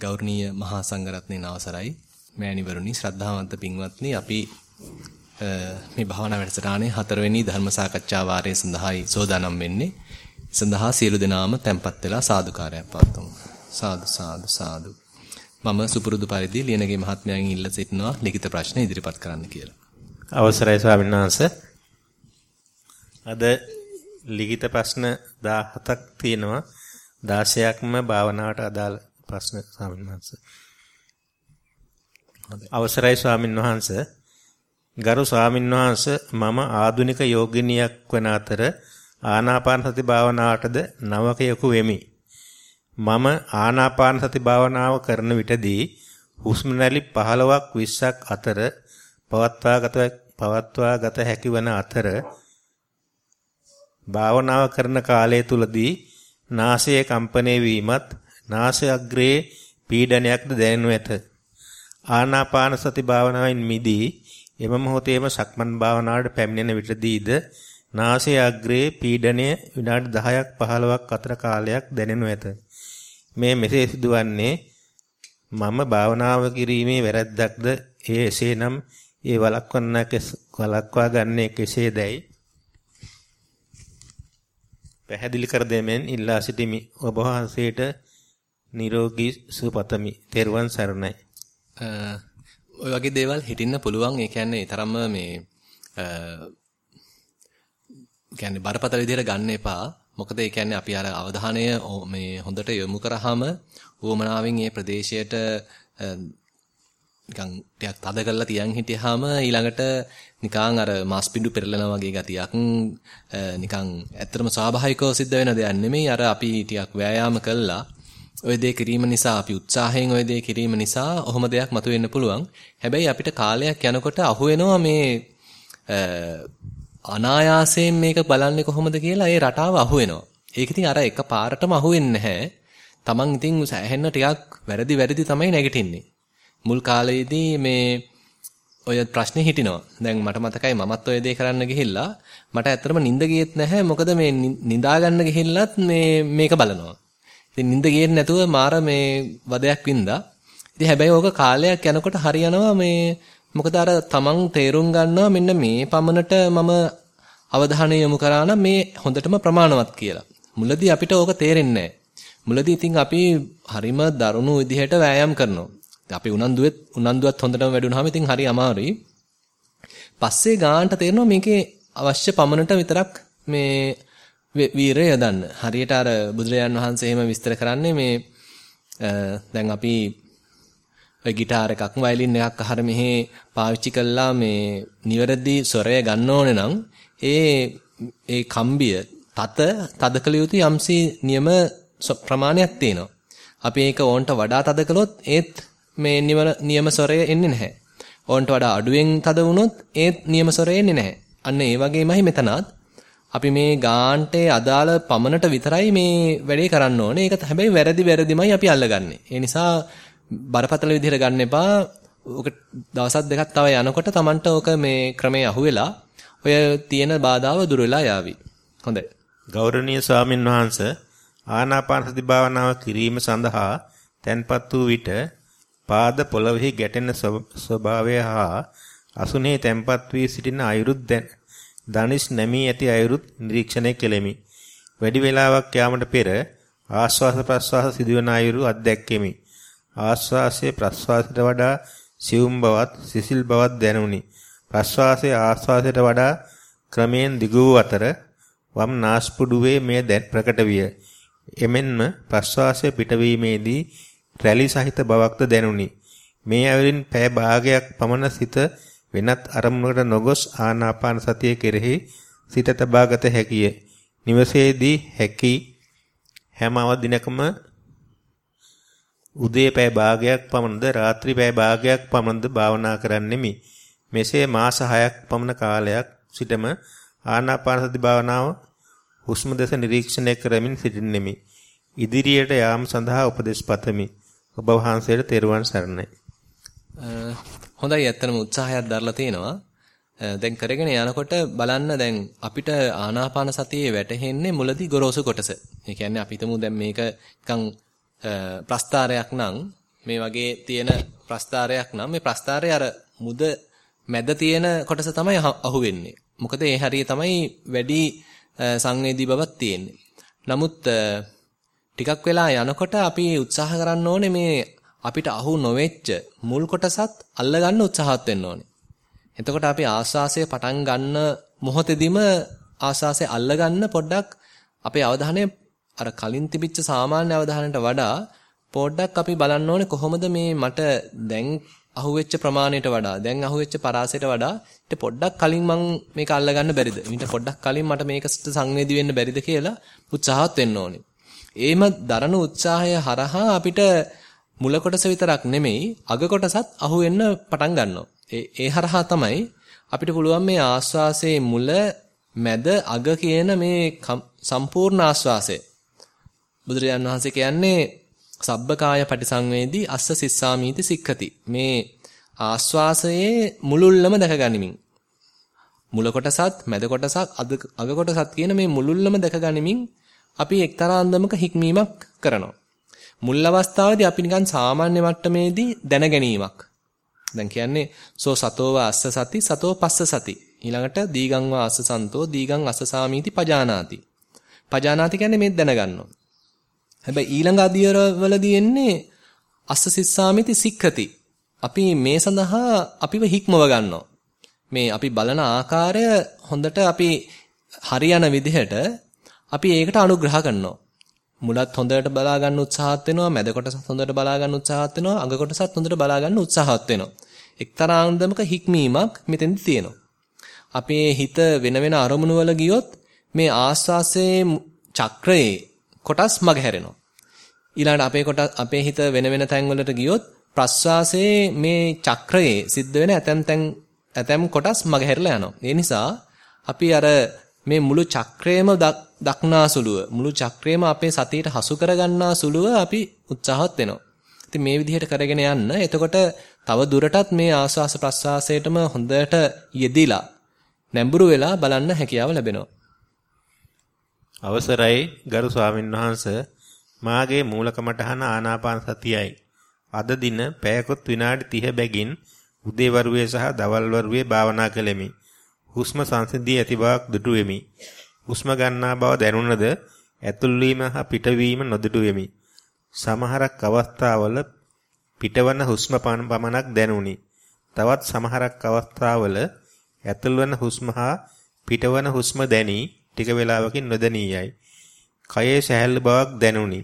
ගෞරවනීය මහා සංඝරත්නයේ අවසරයි මෑණිවරුනි ශ්‍රද්ධාවන්ත පින්වත්නි අපි මේ භාවනා වැඩසටහනේ හතරවෙනි ධර්ම සාකච්ඡා වාරයේ සඳහායි සෝදානම් වෙන්නේ. සඳහා සියලු දෙනාම tempත් වෙලා සාදුකාරයක් පවත්වමු. සාදු සාදු සාදු. මම සුපුරුදු පරිදි ලියනගේ මහත්මයන් ඉල්ල සිටිනවා ලිඛිත ප්‍රශ්න ඉදිරිපත් කරන්න කියලා. අවසරයි ස්වාමීන් වහන්සේ. අද ලිඛිත ප්‍රශ්න 17ක් තියෙනවා. 16ක්ම භාවනාවට අදාළ ප්‍රශ්න ස්වාමීන් වහන්සේ. අවසරයි ස්වාමීන් වහන්සේ. ගරු ස්වාමීන් වහන්සේ මම ආදුනික යෝගිනියක් වන අතර ආනාපාන සති භාවනාවටද නවකයෙකු වෙමි. මම ආනාපාන සති භාවනාව කරන විටදී හුස්ම රැලි 15ක් 20ක් අතර පවත්වාගත පවත්වාගත හැකි වන අතර භාවනාව කරන කාලය තුලදී නාසයේ කම්පණය වීමත් නාසය අග්‍රයේ පීඩනයක්ද දැනෙනු ඇත. ආනාපාන සති භාවනාවෙන් මිදී එම මොහොතේම සක්මන් භාවනාවට පැමිණෙන විටදීද නාසය අග්‍රයේ පීඩනය විනාඩි 10ක් 15ක් අතර කාලයක් දැනෙනු ඇත. මේ මෙසේ සිදුවන්නේ මම භාවනාව කිරීමේ වැරැද්දක්ද ඒ එසේනම් ඒ වළක්වන්න වළක්වා ගන්නේ කෙසේදයි පැහැදිලි කර දෙමින් ඉල්ලා සිටිමි. ඔබ වහන්සේට නිරෝගී සුවපතමි. තෙරුවන් සරණයි. ඔය වගේ දේවල් හිටින්න පුළුවන්. ඒ කියන්නේ තරම්ම මේ කියන්නේ බරපතල විදිහට ගන්න එපා. මොකද ඒ කියන්නේ අපි අර අවධානය මේ හොඳට යොමු කරාම උවමනාවෙන් මේ ප්‍රදේශයට නිකන් ටිකක් තද කරලා තියන් හිටියාම ඊළඟට නිකන් අර මාස් පිඬු පෙරලනා වගේ ගතියක් නිකන් ඇත්තටම ස්වාභාවිකව සිද්ධ වෙන දෙයක් නෙමෙයි අර අපි ටිකක් ව්‍යායාම කළා ඔය දේ කිරීම නිසා අපි උත්සාහයෙන් ඔය දේ කිරීම නිසා ඔහොම දෙයක් මතුවෙන්න පුළුවන් හැබැයි අපිට කාලයක් යනකොට අහු වෙනවා මේ අනායාසයෙන් මේක බලන්නේ කොහොමද කියලා ඒ රටාව අහු වෙනවා ඒක ඉතින් අර එක පාරටම අහු වෙන්නේ නැහැ Taman ඉතින් සෑහෙන්න ටිකක් වැරදි වැරදි තමයි නැගිටින්නේ මුල් කාලේදී මේ ඔය ප්‍රශ්නේ හිටිනවා. දැන් මට මතකයි මමත් ඔය දේ කරන්න ගිහිල්ලා මට ඇත්තටම නිින්ද ගියෙත් නැහැ. මොකද මේ නිදා ගන්න ගිහිල්ලත් මේ මේක බලනවා. ඉතින් නිින්ද ගියෙත් නැතුව මාර මේ වදයක් වින්දා. ඉතින් හැබැයි ඕක කාලයක් යනකොට හරියනවා මේ මොකද අර තමන් තේරුම් ගන්නවා මෙන්න මේ පමණට මම අවධානය යොමු කරා නම් මේ හොඳටම ප්‍රමාණවත් කියලා. මුලදී අපිට ඕක තේරෙන්නේ නැහැ. මුලදී ඉතින් අපි හරිම දරුණු විදිහට වෑයම් කරනවා. අපි උනන්දුවෙත් උනන්දුවත් හොඳටම වැඩුණාම ඉතින් හරි අමාරුයි. පස්සේ ගානට තේරෙනවා මේකේ අවශ්‍ය පමණට විතරක් මේ වීරය යදන්න. හරියට අර බුදුරජාන් වහන්සේ එහෙම විස්තර කරන්නේ මේ දැන් අපි ඔය গিitar එකක් වයලින් එකක් අහර මෙහි පාවිච්චි කළා මේ නිවැරදි ස්වරය ගන්න ඕනේ නම් ඒ ඒ කම්බිය තත තදකල යුතු යම්සි නියම ප්‍රමාණයක් තියෙනවා. අපි ඒක ඕන්ට වඩා තද කළොත් ඒත් මේ නියම ස්වරය එන්නේ නැහැ. ඕන්ට වඩා අඩුවෙන් තද වුණොත් ඒත් නියම ස්වරය එන්නේ නැහැ. අන්න ඒ වගේමයි මෙතනත් අපි මේ ගාන්ටේ අදාළ පමණට විතරයි මේ වැඩේ කරන්න ඕනේ. ඒක හැබැයි වැරදි වැරදිමයි අපි අල්ලගන්නේ. ඒ නිසා බරපතල විදිහට ගන්න එපා. ඔක දවසක් දෙකක් තව යනකොට Tamanට ඕක මේ ක්‍රමේ අහුවෙලා ඔය තියෙන බාධාව දුර වෙලා යාවි. හොඳයි. ගෞරවනීය ස්වාමින් වහන්සේ ආනාපාන සති භාවනාව කිරීම සඳහා තැන්පත් වූ විට පාද පොළවෙහි ගැටෙන ස්වභාවය හා අසුනේ තැම්පත් වී සිටින අයුරුත් දනිස් නැමී ඇති අයුරුත් නිරීක්ෂණය කෙලෙමි. වැඩි වේලාවක් යාමට පෙර ආශ්වාස ප්‍රශ්වාස සිදුවන අයුරු අත්දැක්කෙමි. ආශ්වාසයේ ප්‍රශ්වාසයට වඩා සියුම් බවත් සිසිල් බවත් දැනුනි. ප්‍රශ්වාසයේ ආශ්වාසයට වඩා ක්‍රමයෙන් දිගු අතර වම් නාස්පුඩුවේ මෙය ප්‍රකට විය. එමෙන්ම ප්‍රශ්වාසය පිටවීමේදී රැලි සහිත බවක්ද දැනුනි. මේ ඇවිලින් පෑ භාගයක් පමණ සිත වෙනත් අරමුණකට නොගොස් ආනාපාන සතිය කෙරෙහි සිත තබාගත හැකිය. නිවසේදී හැකි හැම අවදිනකම උදේ පෑ භාගයක් පමණද රාත්‍රී පෑ භාගයක් පමණද භාවනා කරන්නෙමි. මෙසේ මාස 6ක් පමණ කාලයක් සිටම ආනාපාන සති භාවනාව හුස්ම දෙස නිරීක්ෂණය කරමින් සිටින්නෙමි. ඉදිරියට යාම සඳහා උපදෙස් පතමි. ඔබ වහන්සේට තෙරුවන් සරණයි. හොඳයි ඇත්තටම උත්සාහයක් දරලා තිනවා. දැන් කරගෙන යනකොට බලන්න දැන් අපිට ආනාපාන සතියේ වැටෙන්නේ මුලදී ගොරෝසු කොටස. ඒ කියන්නේ අපි හිතමු දැන් මේක නිකන් ප්‍රස්තාරයක් නම් මේ වගේ තියෙන ප්‍රස්තාරයක් නම් මේ ප්‍රස්තාරය අර මුද මැද තියෙන කොටස තමයි අහුවෙන්නේ. මොකද ඒ හරිය තමයි වැඩි සංවේදී බවක් තියෙන්නේ. නමුත් ටිකක් වෙලා යනකොට අපි උත්සාහ කරන්න ඕනේ මේ අපිට අහු නොවෙච්ච මුල් කොටසත් අල්ලගන්න උත්සාහත් වෙන්න ඕනේ. එතකොට අපි ආස්වාසය පටන් ගන්න මොහොතේදීම ආස්වාසය අල්ලගන්න පොඩ්ඩක් අපේ අවධානය අර කලින් තිබිච්ච සාමාන්‍ය අවධානයට වඩා පොඩ්ඩක් අපි බලන්න ඕනේ කොහොමද මේ මට දැන් අහුවෙච්ච ප්‍රමාණයට වඩා දැන් අහුවෙච්ච පරාසයට වඩා ඊට පොඩ්ඩක් කලින් මං මේක අල්ලගන්න බැරිද? ඊට පොඩ්ඩක් කලින් මට මේකට සංවේදී වෙන්න බැරිද කියලා උත්සාහවත් වෙන්න ඕනේ. ඒම දරන උත්සාහය හරහා අපිට මුල කොටස විතරක් නෙමෙයි අග කොටසත් අහුවෙන්න පටන් ගන්නවා. ඒ ඒ හරහා තමයි අපිට පුළුවන් මේ ආස්වාසයේ මුල මැද අග කියන මේ සම්පූර්ණ ආස්වාසය. බුදුරජාන් වහන්සේ කියන්නේ සබ්බකාය පටිසංවේදී අස්ස සිස්සාමීති සික්ඛති. මේ ආස්වාසයේ මුලුල්ලම දැකගනිමින් මුල කොටසත් මැද කොටසත් අග කොටසත් කියන මේ මුලුල්ලම දැකගනිමින් අපි එක්තරා අන්දමක හික්මීමක් කරනවා. මුල් අවස්ථාවේදී අපි නිකන් සාමාන්‍ය මට්ටමේදී දැන ගැනීමක් දැන් කියන්නේ සෝ සතෝව අස්ස සති සතෝ පස්ස සති. ඊළඟට දීගං වා අස්ස සන්තෝ දීගං අස්ස සාමීති පජානාති. පජානාති කියන්නේ මේ දැනගන්නවා. හැබැයි ඊළඟ අධියරවලදී එන්නේ අස්ස සිස්සාමිති සික්ඛති. අපි මේ සඳහා අපිව හික්මව ගන්නවා. මේ අපි බලන ආකාරය හොඳට අපි හරියන විදිහට අපි ඒකට අනුග්‍රහ කරනවා. මුලත් හොඳට බලා ගන්න උත්සාහත් වෙනවා මැද කොටසත් හොඳට බලා ගන්න උත්සාහත් වෙනවා අග කොටසත් හොඳට බලා ගන්න උත්සාහත් වෙනවා. එක්තරා අන්දමක හික්මීමක් මෙතෙන්දි තියෙනවා. අපේ හිත වෙන වෙන අරමුණු වල ගියොත් මේ ආස්වාසේ චක්‍රයේ කොටස් මගහැරෙනවා ඊළඟට අපේ කොට අපේ හිත වෙන වෙන තැන් වලට ගියොත් ප්‍රස්වාසයේ මේ චක්‍රයේ සිද්ධ වෙන ඇතැම් තැන් ඇතැම් කොටස් මගහැරලා යනවා. ඒ නිසා අපි අර මේ මුළු චක්‍රයම දක්නා සුළුව මුළු චක්‍රයම අපේ සතියට හසු කරගන්නා සුළුව අපි උත්සාහවත් වෙනවා. ඉතින් මේ විදිහට කරගෙන යන්න එතකොට තව දුරටත් මේ ආස්වාස ප්‍රස්වාසයටම හොඳට යෙදිලා නැඹුරු වෙලා බලන්න හැකියාව ලැබෙනවා. අවසරයි ගරු ස්වාමින්වහන්ස මාගේ මූලකමටහන ආනාපාන සතියයි. අද දින පැයකොත් විනාඩි 30 බැගින් උදේවරුවේ සහ දවල්වරුවේ භාවනා කළෙමි. හුස්ම සංසිඳී ඇති බවක් දුටු වෙමි. හුස්ම ගන්නා බව දැනුණද ඇතුල් වීම හා පිටවීම නොදුටු වෙමි. සමහරක් අවස්ථාවල පිටවන හුස්ම පමණක් දැනුනි. තවත් සමහරක් අවස්ථාවල ඇතුල් වන හුස්ම හා පිටවන හුස්ම දැනි ටික වේලාවකින් නොදැනියයි. කයේ සැහැල්ලු බවක් දැනුනි.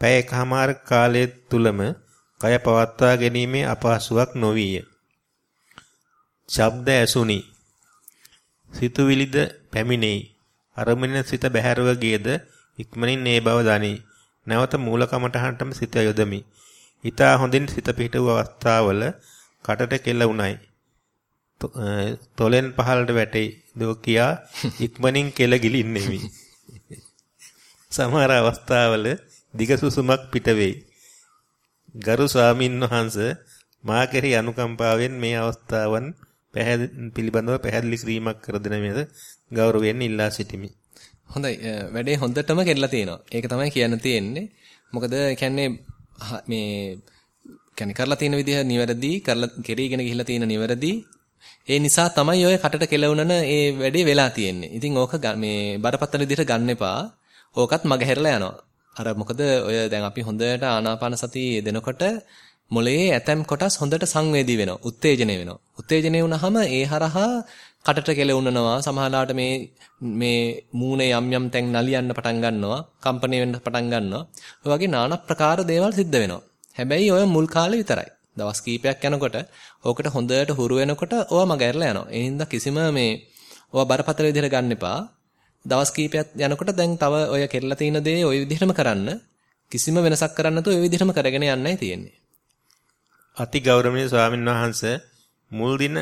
පැය එකහමාර කාලය තුලම කය පවත්වා ගැනීමේ අපහසුාවක් නොවිය. ශබ්ද ඇසුනි. සිතුවිලිද පැමිණෙයි. අරමුණෙන් සිත බැහැරව ගියද ඉක්මනින් ඒ බව දනී. නැවත මූල කමටහනටම සිත යොදමි. ඊතා හොඳින් සිත පිහිට වූ අවස්ථාවල කටට කෙල උණයි. තොලෙන් පහළට වැටේ. දෝ කියා ඉක්මනින් කෙල ගිලින්නෙමි. සමහර අවස්ථාවල දිග සුසුමක් පිට වෙයි. ගරු ස්වාමින් වහන්සේ මා කෙරෙහි අනුකම්පාවෙන් මේ අවස්ථාවන් පිළිබඳව පැහැදිලි කිරීමක් කර දෙන මේද ගෞරවයෙන් ඉල්ලා සිටිමි. හොඳයි. වැඩේ හොඳටම කෙරලා තියෙනවා. ඒක තමයි කියන්න තියෙන්නේ. මොකද කියන්නේ මේ කියන්නේ කරලා තියෙන විදිහ නිවැරදි, කරලා කෙරීගෙන ගිහිල්ලා තියෙන නිවැරදි. ඒ නිසා තමයි ඔය කටට කෙලවුනන ඒ වැඩේ වෙලා තියෙන්නේ. ඉතින් ඕක මේ බරපතල විදිහට ගන්න එපා. ඕකත් මගහැරලා යනවා. අර මොකද ඔය දැන් අපි හොඳට ආනාපාන සතිය දෙනකොට මොළයේ ඇතැම් කොටස් හොඳට සංවේදී වෙනවා. උත්තේජනය වෙනවා. උත්තේජනය වුණාම ඒ හරහා කටට කෙලවුනනවා. සමහරවිට මේ මේ මූණේ යම් යම් තැන් නලියන්න පටන් ගන්නවා. කම්පණය වෙන්න පටන් ගන්නවා. ඔය වගේ নানা ප්‍රකාර දේවල් සිද්ධ වෙනවා. හැබැයි ඔය මුල් කාලේ විතරයි. දවස් කීපයක් යනකොට ඕකට හොඳට හුරු වෙනකොට ඕවා මගහැරලා යනවා. ඒ හින්දා කිසිම මේ ඕවා බරපතල විදිහට ගන්න එපා. දවස් කීපයක් යනකොට දැන් තව ඔය කෙරලා තියෙන දේ ওই විදිහටම කරන්න. කිසිම වෙනසක් කරන්න නැතුව ওই විදිහටම කරගෙන යන්නයි තියෙන්නේ. අති ගෞරවනීය ස්වාමීන් වහන්ස මුල් දින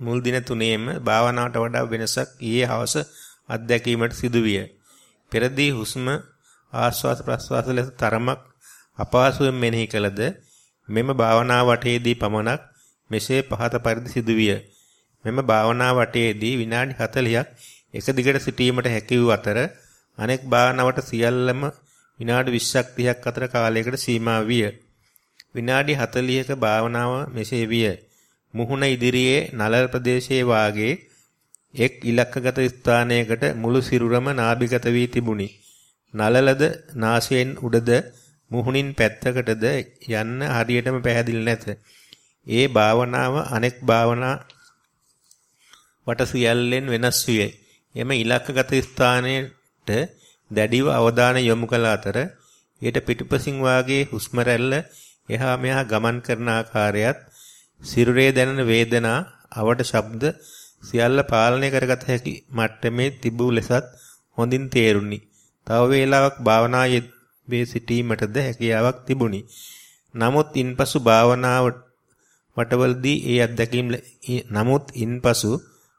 මුල් දින තුනේම භාවනාවට වඩා වෙනසක් ඊයේ හවස අත්දැකීමට සිදුවිය. පෙරදී හුස්ම ආශ්වාස ප්‍රශ්වාස ලෙස තරමක් අපහසුයෙන් මෙනෙහි කළද මෙම භාවනා වටයේදී පමණක් මෙසේ පහත පරිදි සිදුවිය. මෙම භාවනා වටයේදී විනාඩි 40ක් එක දිගට සිටීමට හැකි වූ අතර අනෙක් භාවනාවට සියල්ලම විනාඩි 20ක් 30ක් අතර කාලයකට සීමා විය. විනාඩි 40ක භාවනාව මෙසේ විය. මුහුණ ඉදිරියේ නළල ප්‍රදේශයේ වාගේ එක් ඉලක්කගත ස්ථානයකට මුළු සිරුරම නාභිගත වී තිබුණි. නළලද නාසයෙන් උඩද මුහුණින් පැත්තකටද යන්න හරියටම පැහැදිලි නැත. ඒ භාවනාව අනෙක් භාවනා වට සියල්ලෙන් වෙනස් විය. එම ඉලක්කගත ස්ථානයට දැඩිව අවධානය යොමු කළ අතර ඊට පිටුපසින් වාගේ හුස්ම රැල්ල එහා මෙහා ගමන් කරන ආකාරයත් සිරුරේ දැනෙන වේදනා අවට ශබ්ද සියල්ල පාලනය කරගත හැකි මට්ටමේ තිබූ ලෙසත් හොඳින් තේරුණි. තව වේලාවක් භාවනායේ වේ සිටීමටද හැකියාවක් තිබුණි. නමුත් ඉන්පසු භාවනාව වටවලදී ඒ අත්දැකීම් නමුත් ඉන්පසු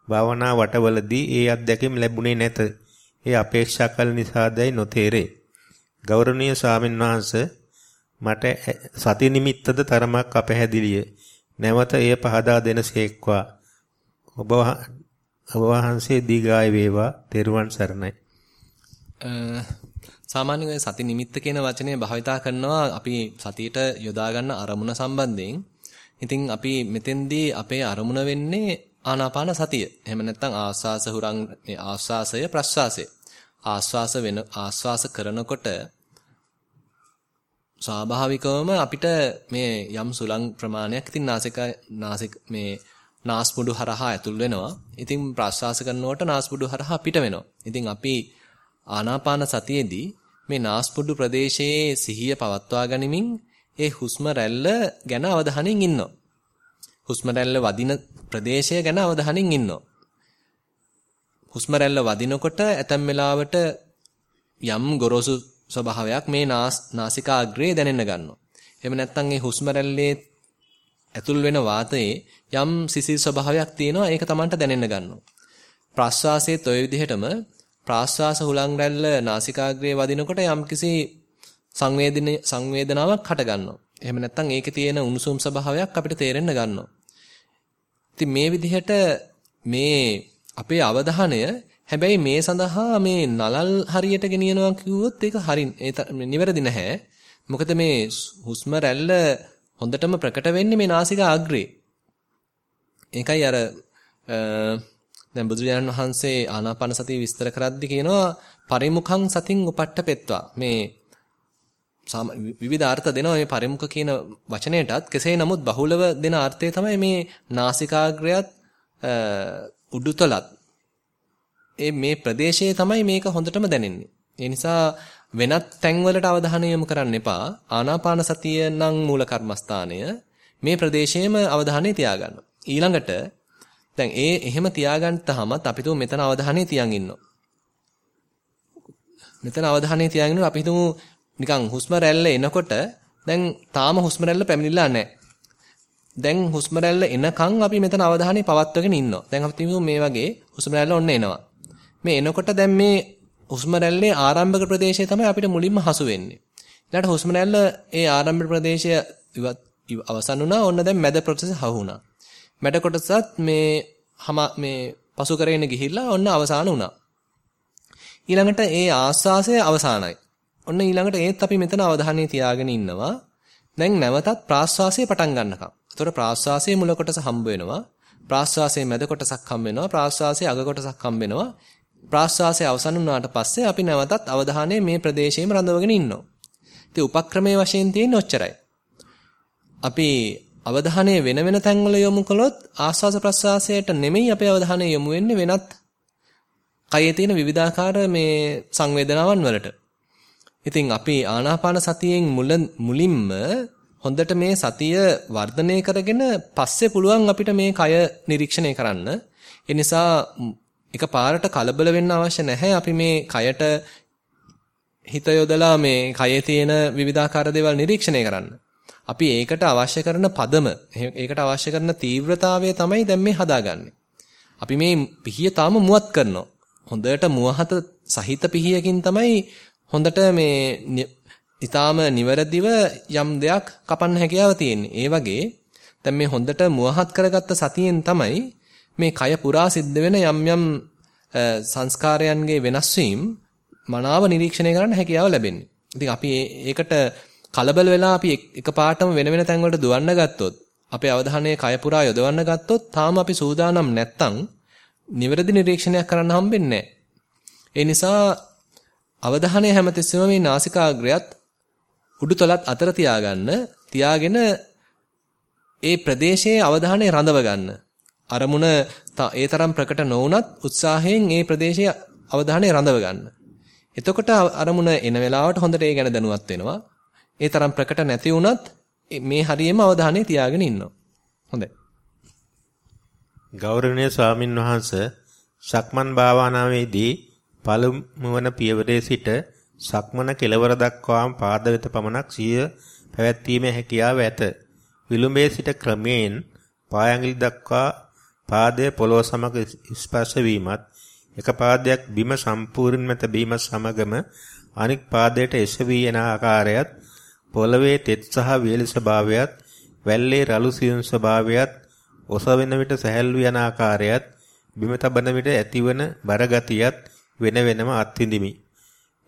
භාවනා වටවලදී ඒ අත්දැකීම් ලැබුණේ නැත. ඒ අපේක්ෂා කළ නිසාදයි නොතේරේ. ගෞරවනීය ස්වාමීන් වහන්සේ මට සති නිමිත්තද තරමක් අපැහැදිලිය. නැවත එය පහදා දෙනසේක්වා. ඔබ ඔබ වහන්සේ දීගාය වේවා. තෙරුවන් සරණයි. සාමාන්‍යයෙන් සති නිමිත්ත කියන වචනය භාවිතා කරනවා අපි සතියට යොදා ගන්න අරමුණ සම්බන්ධයෙන්. ඉතින් අපි මෙතෙන්දී අපේ අරමුණ වෙන්නේ ආනාපාන සතිය. එහෙම නැත්නම් ආස්වාස හුරං ආස්වාසය ප්‍රස්වාසය. ආස්වාස වෙන ආස්වාස කරනකොට ස්වාභාවිකවම අපිට මේ යම් සුලං ප්‍රමාණයක් ඉතින් නාසික නාසික මේ නාස්පුඩු හරහා ඇතුල් වෙනවා. ඉතින් ප්‍රස්වාස කරනකොට නාස්පුඩු හරහා පිට වෙනවා. ඉතින් අපි ආනාපාන සතියේදී මේ නාස්පුඩු ප්‍රදේශයේ සිහිය පවත්වා ගනිමින් ඒ හුස්ම රැල්ල ගැන අවධානයෙන් ඉන්නවා. හුස්ම රැල්ල වදින ප්‍රදේශය ගැන අවධානයෙන් ඉන්නවා. හුස්ම රැල්ල වදිනකොට ඇතැම් වෙලාවට යම් ගොරෝසු ස්වභාවයක් මේ නාසිකාග්‍රේ දැනෙන්න ගන්නවා. එහෙම නැත්නම් ඒ හුස්ම රැල්ලේ ඇතුල් වෙන වාතයේ යම් සිසිල් ස්වභාවයක් තියෙනවා ඒක Tamanට දැනෙන්න ගන්නවා. ප්‍රාශ්වාසයේත් ওই විදිහටම ප්‍රාශ්වාස හුලං රැල්ල නාසිකාග්‍රේ වදිනකොට යම්කිසි සංවේදන සංවේදනාවක් හට ගන්නවා. එහෙම නැත්නම් ඒකේ තියෙන උණුසුම් ස්වභාවයක් අපිට තේරෙන්න ගන්නවා. ඉතින් මේ විදිහට මේ අපේ අවධානය හැබැයි මේ සඳහා මේ නලල් හරියට ගෙනියනවා කිව්වොත් ඒක හරින් ඒ නිවැරදි නැහැ. මොකද මේ හුස්ම රැල්ල හොඳටම ප්‍රකට වෙන්නේ මේ නාසික අග්‍රේ. ඒකයි අර දැන් බුදුරජාණන් වහන්සේ ආනාපාන සතිය විස්තර කරද්දී කියනවා පරිමුඛං සතින් උපට්ඨපෙත්වා මේ විවිධ අර්ථ දෙනවා මේ පරිමුඛ කියන වචනයටත් කෙසේ නමුත් බහුලව දෙන අර්ථය තමයි මේ නාසිකාග්‍රයත් උඩුතලත් ඒ මේ ප්‍රදේශයේ තමයි මේක හොඳටම දැනෙන්නේ. ඒ නිසා වෙනත් තැන්වලට අවධානය යොමු කරන්න එපා. ආනාපාන සතිය නම් මූල කර්මස්ථානය මේ ප්‍රදේශයේම අවධානය තියාගන්න. ඊළඟට දැන් ඒ එහෙම තියාගන්න තහමත් අපි තුමු මෙතන අවධානය තියන් ඉන්නවා. මෙතන අවධානය තියාගෙන අපි තුමු නිකන් හුස්ම රැල්ල එනකොට දැන් තාම හුස්ම රැල්ල පැමිණිලා නැහැ. දැන් හුස්ම රැල්ල එනකන් අපි මෙතන අවධානය පවත්වගෙන ඉන්නවා. දැන් අපි මේ වගේ හුස්ම රැල්ල ඔන්න එනවා. මේ එනකොට දැන් මේ හුස්ම රැල්ලේ ආරම්භක ප්‍රදේශය තමයි අපිට මුලින්ම හසු වෙන්නේ. ඊළඟට හුස්ම රැල්ල ඒ ආරම්භක ප්‍රදේශය අවසන් වුණා. ඔන්න දැන් මැද ප්‍රදේශය හවු වුණා. මැද කොටසත් මේ හම මේ පසු කරගෙන ගිහිල්ලා ඔන්න අවසන් වුණා. ඊළඟට ඒ ආස්වාසය අවසానයි. ඔන්න ඊළඟට ඒත් අපි මෙතන අවධානය තියාගෙන ඉන්නවා. දැන් නැවතත් ප්‍රාශ්වාසය පටන් ගන්නකම්. ඒතකොට ප්‍රාශ්වාසයේ මුල කොටස හම්බ වෙනවා. ප්‍රාශ්වාසයේ මැද කොටසක් හම්බ වෙනවා. ප්‍රාශ්වාසයේ අග කොටසක් හම්බ වෙනවා. ප්‍රාශ්වාසය අවසන් වුණාට පස්සේ අපි නැවතත් අවධානය මේ ප්‍රදේශයේම රඳවගෙන ඉන්නවා. ඉතින් උපක්‍රමයේ වශයෙන් තියෙන්නේ ඔච්චරයි. අපි අවධානය වෙන වෙන තැන්වල යොමු කළොත් ආස්වාස ප්‍රස්වාසයට නෙමෙයි අපේ අවධානය යොමු වෙන්නේ වෙනත් කයේ තියෙන විවිධාකාර මේ සංවේදනාවන් වලට. ඉතින් අපි ආනාපාන සතියෙන් මුලින්ම හොඳට මේ සතිය වර්ධනය කරගෙන පස්සේ පුළුවන් අපිට මේ කය නිරීක්ෂණය කරන්න. ඒ නිසා එකපාරට කලබල වෙන්න අවශ්‍ය නැහැ. අපි මේ කයට හිත යොදලා මේ කයේ තියෙන විවිධාකාර දේවල් නිරීක්ෂණය කරන්න. අපි ඒකට අවශ්‍ය කරන පදම, ඒකට අවශ්‍ය කරන තීව්‍රතාවය තමයි දැන් මේ හදාගන්නේ. අපි මේ පිහිය තාම මුවත් කරනවා. හොඳට මුවහත සහිත පිහියකින් තමයි හොඳට මේ ඊටාම නිවැරදිව යම් දෙයක් කපන්න හැකියාව තියෙන්නේ. ඒ වගේ දැන් මේ හොඳට මුවහත් කරගත්ත සතියෙන් තමයි මේ කය පුරා සිද්ධ වෙන යම් යම් සංස්කාරයන්ගේ වෙනස් වීම මනාව නිරීක්ෂණය කරන්න හැකියාව ලැබෙන්නේ. ඉතින් අපි ඒකට කලබල වෙලා අපි එකපාරටම වෙන වෙන තැන් වලට දුවන්න ගත්තොත් අපේ අවධානය කය පුරා යොදවන්න ගත්තොත් තාම අපි සූදානම් නැත්තම් නිවැරදි නිරීක්ෂණයක් කරන්න හම්බෙන්නේ ඒ නිසා අවධානය හැමතිස්සෙම මේ නාසිකාග්‍රයත් උඩුතලත් අතර තියාගන්න තියාගෙන ඒ ප්‍රදේශයේ අවධානය රඳව ගන්න. අරමුණ ඒ තරම් ප්‍රකට නොවුනත් උත්සාහයෙන් ඒ ප්‍රදේශයේ අවධානය රඳව ගන්න. එතකොට අරමුණ එන වෙලාවට හොඳට ඒ ගැන දැනුවත් වෙනවා. ඒ තරම් ප්‍රකට නැති වුණත් මේ හරියම අවධානය තියාගෙන ඉන්නවා. හොඳයි. ගෞරවනීය ස්වාමින් වහන්සේ සක්මන් භාවනාවේදී පළමු වන පියවරේ සිට සක්මන කෙලවර දක්වාම පාද වෙත පමණක් සිය පැවැත්වීමේ හැකියාව ඇත. විලුඹේ සිට ක්‍රමයෙන් පායඟිලි දක්වා පාදයේ පොළොව සමග ස්පර්ශ වීමත් එක පාදයක් බිම සම්පූර්ණයෙන්ම තැබීම සමගම අනික් පාදයට එසවි යන ආකාරයත් පොළවේ තෙත් සහ වියලි ස්වභාවයත් වැල්ලේ රළු සියුම් ස්වභාවයත් ඔසවෙන විට සැහැල්ලු යන ආකාරයත් බිම තබන විට ඇතිවන බරගතියත් වෙන වෙනම අත්විඳිමි.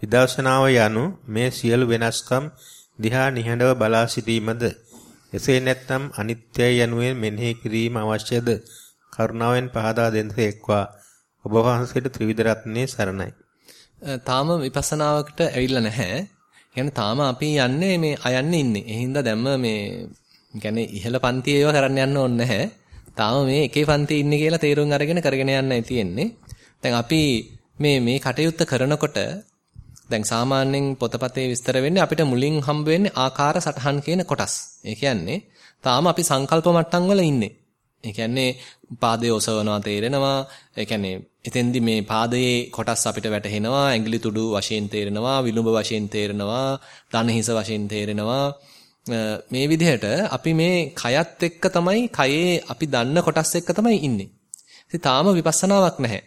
විදර්ශනාව යනු මේ සියලු වෙනස්කම් දිහා නිහඬව බලා සිටීමද එසේ නැත්නම් අනිත්‍යය යනුවෙන් මෙනෙහි කිරීම අවශ්‍යද කරුණාවෙන් පහදා දෙන්නේක්වා ඔබ වහන්සේට ත්‍රිවිධ රත්නයේ සරණයි. තාම විපස්සනාවකට ඇවිල්ලා නැහැ. කියන්නේ තාම අපි යන්නේ මේ අයන්නේ ඉන්නේ. ඒ හින්දා දැම්ම මේ කියන්නේ ඉහළ පන්ති ඒවා කරන්න යන්න ඕනේ නැහැ. තාම මේ එකේ පන්ති ඉන්නේ කියලා තීරුම් අරගෙන කරගෙන යන්නයි තියෙන්නේ. දැන් අපි මේ මේ කටයුත්ත කරනකොට දැන් සාමාන්‍යයෙන් පොතපතේ විස්තර වෙන්නේ අපිට මුලින් හම්බ වෙන්නේ ආකාර සටහන් කියන කොටස්. ඒ කියන්නේ තාම අපි සංකල්ප මට්ටම් වල ඉන්නේ. ඒ කියන්නේ පාදයේ ඔසවනවා තේරෙනවා. ඒ කියන්නේ එතෙන්දි මේ පාදයේ කොටස් අපිට වැටහෙනවා. ඇඟිලි තුඩු වශයෙන් තේරෙනවා, විලුඹ වශයෙන් තේරෙනවා, දන හිස වශයෙන් තේරෙනවා. මේ විදිහට අපි මේ කයත් එක්ක තමයි කයේ අපි දන්න කොටස් එක්ක තමයි ඉන්නේ. ඉතින් තාම විපස්සනාවක් නැහැ.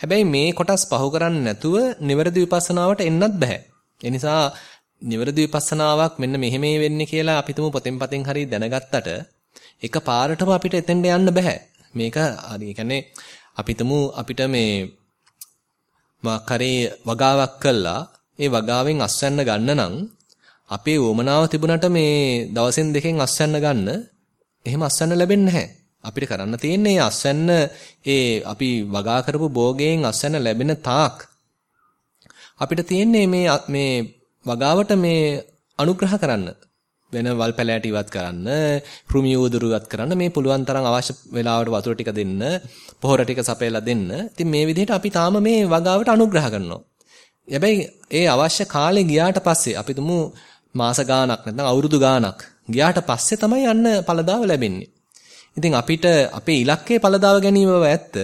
හැබැයි මේ කොටස් පහු කරන්නේ නැතුව නිවැරදි විපස්සනාවට එන්නත් බෑ. ඒ නිසා නිවැරදි විපස්සනාවක් මෙන්න මෙහෙමයි වෙන්නේ කියලා අපි තුමු පොතෙන් පතෙන් හරි දැනගත්තට එක පාරටම අපිට එතෙන්ට යන්න බෑ. මේක හරි කියන්නේ අපි අපිට මේ මාකරේ වගාවක් කළා ඒ වගාවෙන් අස්වැන්න ගන්න නම් අපේ වමනාව තිබුණට මේ දවසෙන් දෙකෙන් අස්වැන්න ගන්න එහෙම අස්වැන්න ලැබෙන්නේ නැහැ. අපිට කරන්න තියෙන්නේ අස්වැන්න ඒ අපි වගා කරපු භෝගයෙන් අස්වැන්න ලැබෙන තාක් අපිට තියෙන්නේ මේ මේ වගාවට මේ අනුග්‍රහ කරන්න. වෙන වල් පැලෑටි ඉවත් කරන්න, කෘමි උදුරු ඉවත් කරන්න මේ පුළුවන් තරම් අවශ්‍ය වෙලාවට වතුර ටික දෙන්න, පොහොර ටික සපයලා දෙන්න. ඉතින් මේ විදිහට අපි තාම මේ වගාවට අනුග්‍රහ කරනවා. හැබැයි ඒ අවශ්‍ය කාලේ ගියාට පස්සේ අපි තුමු මාස ගාණක් නැත්නම් අවුරුදු ගාණක් ගියාට පස්සේ තමයි යන්න පළදාව ලැබෙන්නේ. ඉතින් අපිට අපේ ඉලක්කය පළදාව ගැනීමව ඇත්ත.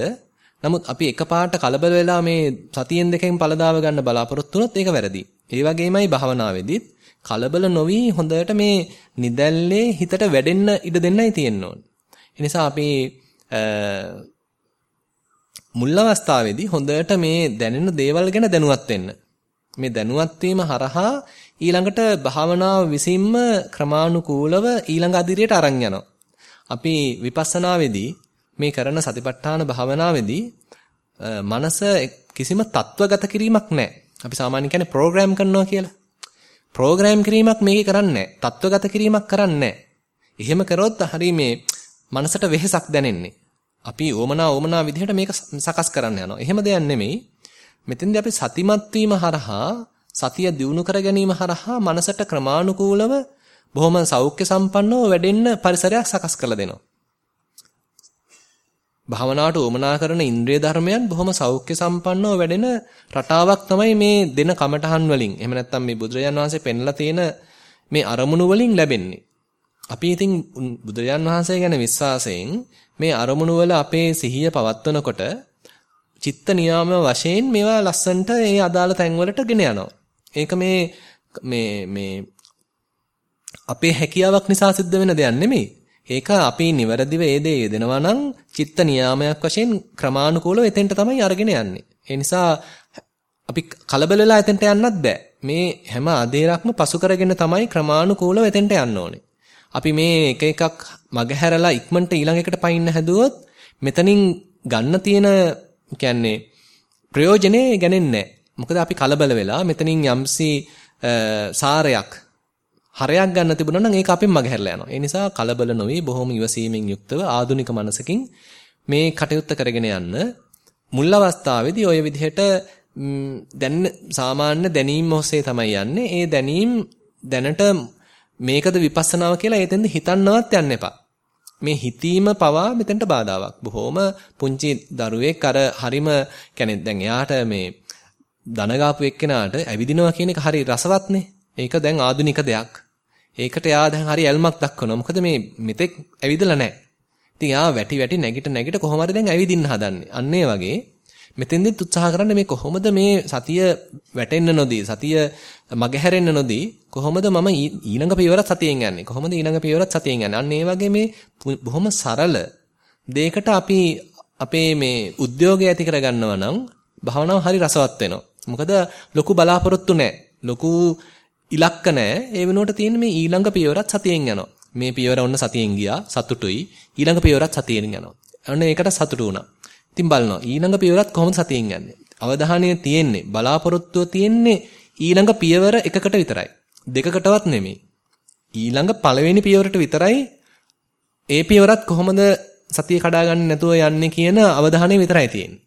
නමුත් අපි එකපාරට කලබල වෙලා මේ සතියෙන් දෙකෙන් පළදාව ගන්න බලාපොරොත්තු වුණොත් ඒක වැරදි. ඒ වගේමයි භාවනාවේදීත් කලබල නොවි හොඳට මේ නිදැල්ලේ හිතට වැඩෙන්න ඉඩ දෙන්නයි තියෙන්න ඕනේ. ඒ නිසා අපි මුල් අවස්ථාවේදී හොඳට මේ දැනෙන දේවල් ගැන දැනුවත් වෙන්න. මේ දැනුවත් වීම හරහා ඊළඟට භාවනාව විසින්ම ක්‍රමානුකූලව ඊළඟ අදිරියට අරන් යනවා. අපි විපස්සනාවේදී මේ කරන සතිපට්ඨාන භාවනාවේදී මනස කිසිම තත්වගත කිරීමක් නැහැ. අපි සාමාන්‍යයෙන් කියන්නේ ප්‍රෝග්‍රෑම් කරනවා කියලා. ප්‍රෝග්‍රෑම් කිරීමක් මේකේ කරන්නේ නැහැ. තත්වගත කිරීමක් කරන්නේ නැහැ. එහෙම කරොත් හරි මේ මනසට වෙහෙසක් දැනෙන්නේ. අපි ඕමනා ඕමනා විදිහට මේක සකස් කරන්න යනවා. එහෙම දෙයක් නෙමෙයි. මෙතෙන්දී අපි සතිමත් වීම හරහා සතිය දියුණු කර ගැනීම හරහා මනසට ක්‍රමානුකූලව බොහොම සෞඛ්‍ය සම්පන්නව වැඩෙන්න පරිසරයක් සකස් කරලා දෙනවා. භාවනාවට උමනා කරන ඉන්ද්‍රිය ධර්මයන් බොහොම සෞඛ්‍ය සම්පන්නව වැඩෙන රටාවක් තමයි මේ දෙන කමඨහන් වලින්. එහෙම නැත්නම් මේ බුදුරජාන් වහන්සේ පෙන්ලා තියෙන මේ අරමුණු වලින් ලැබෙන්නේ. අපි ඉතින් බුදුරජාන් වහන්සේ ගැන විශ්වාසයෙන් මේ අරමුණු වල අපේ සිහිය පවත්වනකොට චිත්ත නියාම වශයෙන් මේවා ලස්සන්ට ඒ අදාළ තැන් වලට ගෙන යනවා. ඒක මේ මේ මේ අපේ හැකියාවක් නිසා සිද්ධ වෙන දෙයක් නෙමෙයි. ඒක අපි නිවැරදිව ඒ දේ යෙදෙනවා නම් චිත්ත නියාමයක් වශයෙන් ක්‍රමානුකූලව එතෙන්ට තමයි අරගෙන යන්නේ. ඒ නිසා අපි කලබල වෙලා එතෙන්ට යන්නත් බෑ. මේ හැම අධේරක්ම පසු කරගෙන තමයි ක්‍රමානුකූලව එතෙන්ට යන්න ඕනේ. අපි මේ එක එකක් මගහැරලා ඉක්මනට ඊළඟ එකට පයින්න හැදුවොත් මෙතනින් ගන්න තියෙන කියන්නේ ප්‍රයෝජනේ ගන්නේ නැහැ. මොකද අපි කලබල වෙලා මෙතනින් යම්සි සාරයක් හරයක් ගන්න තිබුණා නම් ඒක අපෙන් මගහැරලා යනවා. ඒ නිසා කලබල නොවි බොහොම ඉවසීමෙන් යුක්තව ආධුනික මනසකින් මේ කටයුත්ත කරගෙන යන්න මුල් අවස්ථාවේදී ওই විදිහට දැන් සාමාන්‍ය දැනීම් ඔස්සේ තමයි යන්නේ. ඒ දැනීම් දැනට මේකද විපස්සනාව කියලා එතෙන්ද හිතන්නවත් යන්න එපා. මේ හිතීම පවා මෙතෙන්ට බාධාවක්. බොහොම පුංචි දරුවෙක් අර හරිම කියන්නේ දැන් එයාට මේ දනගාපු එක්කෙනාට ඇවිදිනවා කියන එක හරි රසවත්නේ. ඒක දැන් ආදුනික දෙයක්. ඒකට එයා දැන් හරි ඇල්මක් දක්වනවා. මොකද මේ මෙතෙක් ඇවිදලා නැහැ. ඉතින් එයා වැටි වැටි නැගිට නැගිට කොහොම හරි දැන් ඇවිදින්න හදන්නේ. අන්න ඒ වගේ මෙතෙන්දිත් උත්සාහ කරන්න මේ කොහොමද මේ සතිය වැටෙන්න නොදී සතිය මගහැරෙන්න නොදී කොහොමද මම ඊළඟ පියවරත් සතියෙන් යන්නේ කොහොමද ඊළඟ පියවරත් සතියෙන් යන්නේ අන්න ඒ වගේ මේ බොහොම සරල දෙයකට අපි අපේ මේ උද්‍යෝගය ඇති කරගන්නවා නම් භාවනාව හරි රසවත් වෙනවා මොකද ලොකු බලාපොරොත්තු නැහැ ලොකු ඉලක්ක නැහැ ඒ වෙනුවට තියෙන මේ ඊළඟ පියවරත් සතියෙන් යනවා මේ පියවර ඔන්න සතියෙන් ගියා සතුටුයි ඊළඟ පියවරත් සතියෙන් යනවා අන්න ඒකට සතුටු වුණා ඉතින් බලනවා ඊළඟ පියවරත් කොහොමද සතියෙන් යන්නේ. අවධානය තියෙන්නේ බලාපොරොත්තුව තියෙන්නේ ඊළඟ පියවර එකකට විතරයි. දෙකකටවත් නෙමෙයි. ඊළඟ පළවෙනි පියවරට විතරයි ඒ පියවරත් කොහොමද සතිය කඩාගන්නේ නැතුව යන්නේ කියන අවධානය විතරයි තියෙන්නේ.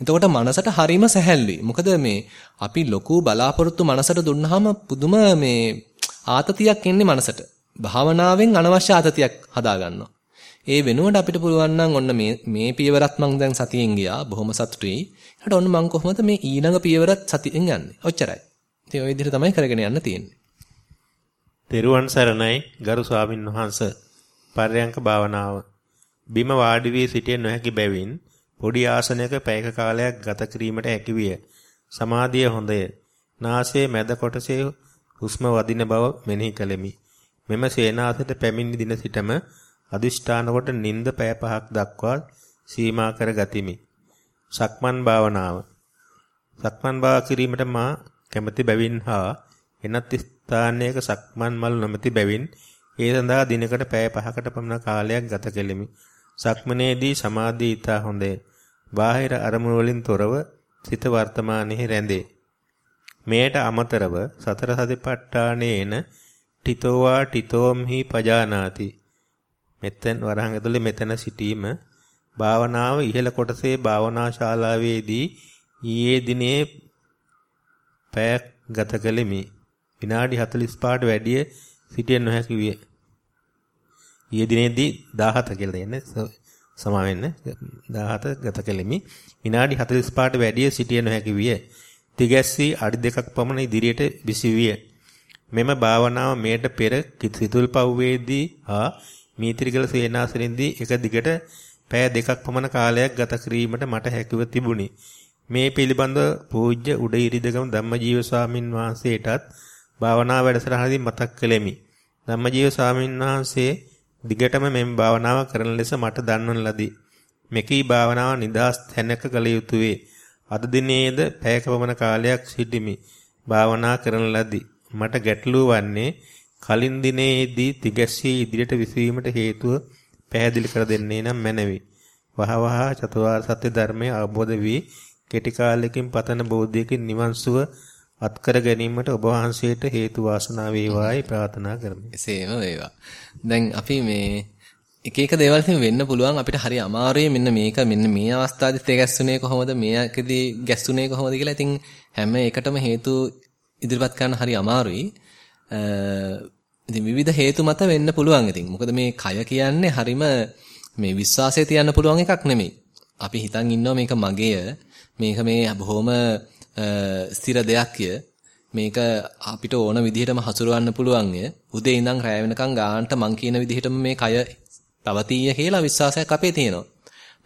එතකොට මනසට හරීම සැහැල්ලුයි. මොකද මේ අපි ලොකු බලාපොරොත්තු මනසට දුන්නාම පුදුම මේ ආතතියක් එන්නේ මනසට. භාවනාවෙන් අනවශ්‍ය ආතතියක් හදා ගන්නවා. ඒ වෙනුවට අපිට පුළුවන් නම් ඔන්න මේ මේ පියවරත් මං දැන් සතියෙන් ගියා. බොහොම සතුටුයි. ඊට ඔන්න මං කොහොමද මේ ඊළඟ පියවරත් සතියෙන් යන්නේ? ඔච්චරයි. ඉතින් ওই විදිහට තමයි කරගෙන යන්න තියෙන්නේ. තෙරුවන් සරණයි ගරු ස්වාමින් වහන්සේ. පර්යංක භාවනාව. බිම වාඩි වී සිටිය නොහැකි බැවින් පොඩි ආසනයක පැයක කාලයක් ගත කිරීමට හැකිවිය. සමාධිය හොඳය. නාසයේ මැද කොටසේ හුස්ම වදින බව මෙනෙහි කළෙමි. මෙම සේනාසයට පැමිණි දින සිටම අදිෂ්ඨාන කොට නිନ୍ଦ පය පහක් දක්වා සීමා කර ගතිමි. සක්මන් භාවනාව. සක්මන් භාව කිරීමට මා කැමැති බැවින් හා එනත් ස්ථානයක සක්මන් මල් නොමැති බැවින් ඒ සඳහා දිනකට පැය 5කට පමණ කාලයක් ගත කෙලිමි. සක්මනේදී සමාධිය ඊතා හොඳය. බාහිර අරමුණු වලින් තොරව සිත වර්තමානයේ රැඳේ. මෙයට අමතරව සතර සතිපට්ඨානේන ටිතෝවා ටිතෝම්හි පජානාති මෙතෙන් වරහන් ඇතුලේ මෙතන සිටීම භාවනාව ඉහළ කොටසේ භාවනා ශාලාවේදී ඊයේ දිනේ පැයක් ගත කළෙමි. විනාඩි 45ට වැඩිය සිටිය නොහැකි විය. ඊයේ දිනේදී 17 කියලා දෙන්නේ සමා වෙන්න 17 ගත කළෙමි. විනාඩි 45ට වැඩිය සිටිය නොහැකි විය. තිගැස්සී අඩි දෙකක් පමණ ඉදිරියට විසි විය. මෙම භාවනාව මේට පෙර සිතුල් පව්වේදී හා මීත්‍රිගල සේනාසනෙන්දී එක දිගට පෑ දෙකක් පමණ කාලයක් ගත කිරීමට මට හැකිව තිබුණි. මේ පිළිබඳ පූජ්‍ය උඩිරිදගම ධම්මජීව ස්වාමින් වහන්සේටත් භාවනා වැඩසටහනදී මතක් කළෙමි. ධම්මජීව ස්වාමින් වහන්සේ දිගටම මෙම භාවනාව කරන ලෙස මට දන්වන ලදී. මෙකී භාවනාව නිදාස් තැනක කළ යුතුය. අද දිනේද පැයක පමණ කාලයක් සිටිමි. භාවනා කරන ලදී. මට ගැටලුව වන්නේ කලින් දිනේදී තිගැස්සී ඉදිරියට විසවීමට හේතුව පැහැදිලි කර දෙන්නේ නම් මැනවි. වහවහ චතුරාර්ය සත්‍ය ධර්මය අවබෝධ වී කෙටි කාලයකින් පතන බෝධියකින් නිවන් සුව අත්කර ගැනීමට ඔබ වහන්සේට හේතු වාසනා වේවායි ප්‍රාර්ථනා කරමි. එසේම වේවා. දැන් අපි මේ එක එක දේවල් වෙන්න පුළුවන් අපිට හරි අමාරුයි මෙන්න මේක මෙන්න මේ අවස්ථාවේදී තේ ගැස්සුනේ කොහොමද මේකදී ගැස්සුනේ කොහොමද කියලා ඉතින් හැම එකටම හේතු ඉදිරිපත් කරන්න හරි අමාරුයි. ඉතින් විවිධ හේතු මත වෙන්න පුළුවන් ඉතින්. මොකද මේ කය කියන්නේ හරිම මේ විශ්වාසය තියන්න පුළුවන් එකක් නෙමෙයි. අපි හිතන් ඉන්නවා මේක මගේය. මේක මේ බොහොම ස්ථිර දෙයක්ය. මේක අපිට ඕන විදිහටම හසුරවන්න පුළුවන්ය. උදේ ඉඳන් රැය වෙනකන් ගානට මං කියන විදිහටම මේ කය පවතීය කියලා විශ්වාසයක් අපේ තියෙනවා.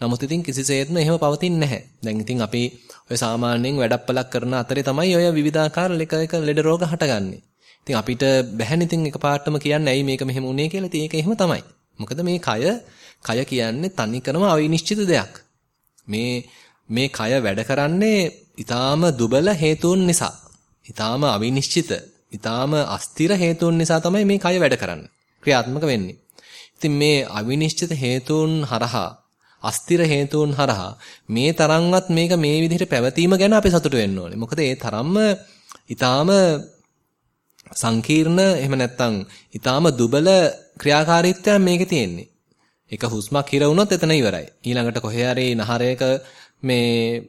නමුත් ඉතින් කිසිසේත්ම එහෙම පවතින්නේ නැහැ. දැන් ඉතින් අපි ඔය සාමාන්‍යයෙන් වැඩප්පලක් කරන අතරේ තමයි ඔය විවිධාකාර එක එක ලෙඩ රෝග හටගන්නේ. ඉතින් අපිට බැහැනේ ඉතින් එකපාරටම කියන්නේ ඇයි මේක මෙහෙම වුනේ කියලා. ඉතින් ඒක එහෙම තමයි. මොකද මේ කය කය කියන්නේ තනිකරම අවිනිශ්චිත දෙයක්. මේ මේ කය වැඩ කරන්නේ ඊටාම දුබල හේතුන් නිසා. ඊටාම අවිනිශ්චිත, ඊටාම අස්තිර හේතුන් නිසා තමයි මේ කය වැඩ කරන්නේ. ක්‍රියාත්මක වෙන්නේ. ඉතින් මේ අවිනිශ්චිත හේතුන් හරහා අස්තිර හේතුන් හරහා මේ තරම්වත් මේක මේ විදිහට පැවතීම ගැන අපි සතුටු වෙන්න ඕනේ. මොකද ඒ තරම්ම ඊටාම සංකීර්ණ එහෙම නැත්නම් ඊටාම දුබල ක්‍රියාකාරීත්වයක් මේකේ තියෙන්නේ. එක හුස්මක් හිර වුණොත් එතන ඉවරයි. ඊළඟට කොහේ හරි නහරයක මේ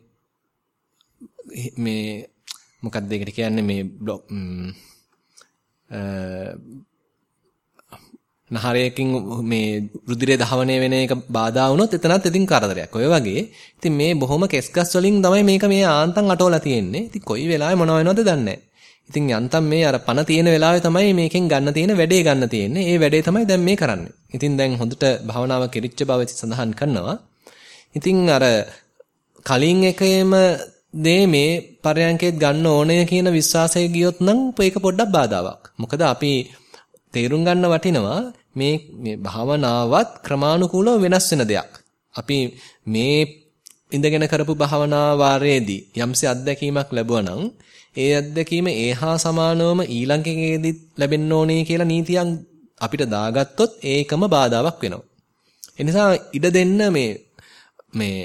මේ මොකක්ද ඒකට කියන්නේ මේ නහරයකින් මේ රුධිරය දහවණය වෙන එක බාධා වුණොත් එතනත් ඉතින් කරදරයක්. ඔය වගේ. ඉතින් මේ බොහොම කෙස්ගස් වලින් තමයි මේක මේ ආන්තම් අටවලා තියෙන්නේ. ඉතින් කොයි වෙලාවෙ මොනව වෙනවද දන්නේ ඉතින් යන්තම් මේ අර පණ තියෙන වෙලාවේ තමයි මේකෙන් ගන්න තියෙන වැඩේ ගන්න තියෙන්නේ. ඒ වැඩේ තමයි දැන් මේ කරන්නේ. ඉතින් දැන් හොඳට භවනාව කෙරිච්ච බව සඳහන් කරනවා. ඉතින් අර කලින් එකේම දේ මේ පරයන්කේත් ගන්න ඕනේ කියන විශ්වාසය ගියොත් නම් ඒක පොඩ්ඩක් බාධාවක්. මොකද අපි තේරුම් ගන්න වටිනවා මේ මේ භාවනාවත් ක්‍රමානුකූලව වෙනස් වෙන දෙයක්. අපි මේ ඉඳගෙන කරපු භාවනා වාරයේදී යම්සි අත්දැකීමක් ලැබුවා නම් ඒ අත්දැකීම ඒහා සමානවම ඊළඟකෙකෙදිත් ලැබෙන්න ඕනේ කියලා නීතියක් අපිට දාගත්තොත් ඒකම බාධාවක් වෙනවා. ඒ නිසා ඉඩ දෙන්න මේ මේ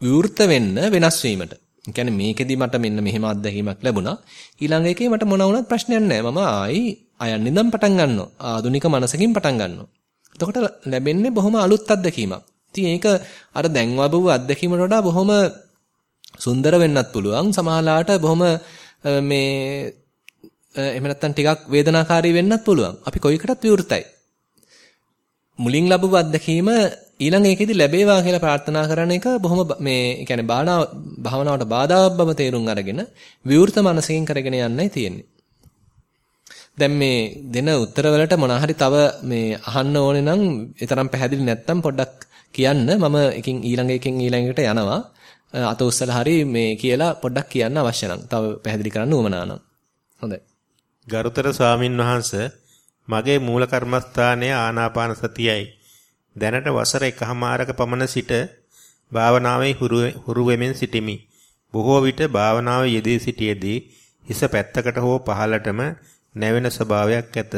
විවෘත වෙන්න වෙනස් වීමට. ඒ කියන්නේ මේකෙදි මට මෙන්න මෙහෙම අත්දැකීමක් ලැබුණා. ඊළඟ එකේ මට මොන වුණත් ප්‍රශ්නයක් නැහැ. මම ආයි අයන් ඉඳන් පටන් ගන්නවා. ආදුනික මනසකින් පටන් ගන්නවා. එතකොට ලැබෙන්නේ බොහොම අලුත් අත්දැකීමක්. ඉතින් ඒක අර දැන් වබුව අත්දැකීමට වඩා බොහොම සුන්දර වෙන්නත් පුළුවන්. සමහරලාට බොහොම මේ එහෙම නැත්නම් ටිකක් වේදනාකාරී වෙන්නත් පුළුවන්. අපි කොයිකටත් විවෘතයි. මුලින් ලැබුව අත්දැකීම ඊළඟ ඒකෙදි ලැබේවා කියලා ප්‍රාර්ථනා කරන එක බොහොම මේ කියන්නේ භාවනාව භාවනාවට බාධාවක් බව තේරුම් අරගෙන විවෘත මනසකින් කරගෙන යන්නයි තියෙන්නේ. දැන් මේ දෙන උත්තරවලට මොනවා තව මේ අහන්න ඕනේ නම් ඒ තරම් පැහැදිලි නැත්නම් පොඩ්ඩක් කියන්න මම එකින් ඊළඟ එකෙන් ඊළඟට යනවා. අත උස්සලා හරි මේ කියලා පොඩ්ඩක් කියන්න අවශ්‍ය නම්. තව පැහැදිලි කරන්න උවමනා නම්. හොඳයි. ගරුතර ස්වාමින් වහන්සේ මගේ මූල කර්මස්ථානයේ ආනාපාන සතියයි. දැනට වසර එකහමාරක පමණ සිට භාවනාවේ හුරු වෙමින් සිටිමි. බොහෝ විට භාවනාවේ යෙදී සිටියේදී හිස පැත්තකට හෝ පහළටම නැවෙන ස්වභාවයක් ඇත.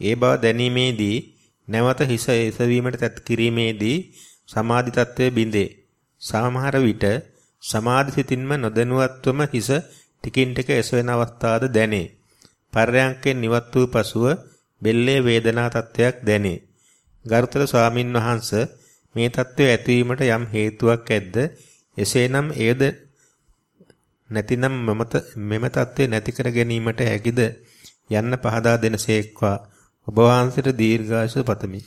ඒ බව දැනීමේදී නැවත හිස එසවීමට තත් කිරීමේදී සමාධි තත්වයේ බිඳේ. සමහර විට සමාධි සිතින්ම නොදැනුවත්වම හිස ටිකින් ටික එසවෙන අවස්ථාද දැනේ. පර්යංකෙන් නිවත් වූ පසුව බෙල්ලේ වේදනා තත්වයක් දැනේ. ගරුතර ස්වාමින් වහන්ස මේ தত্ত্বය ඇතිවීමට යම් හේතුවක් ඇද්ද? එසේනම් එයද නැතිනම් මමත මෙම தત્ත්වය නැති කර ගැනීමට හැකිද යන්න පහදා දෙනසේක්වා ඔබ වහන්සේට දීර්ඝායස පතමි.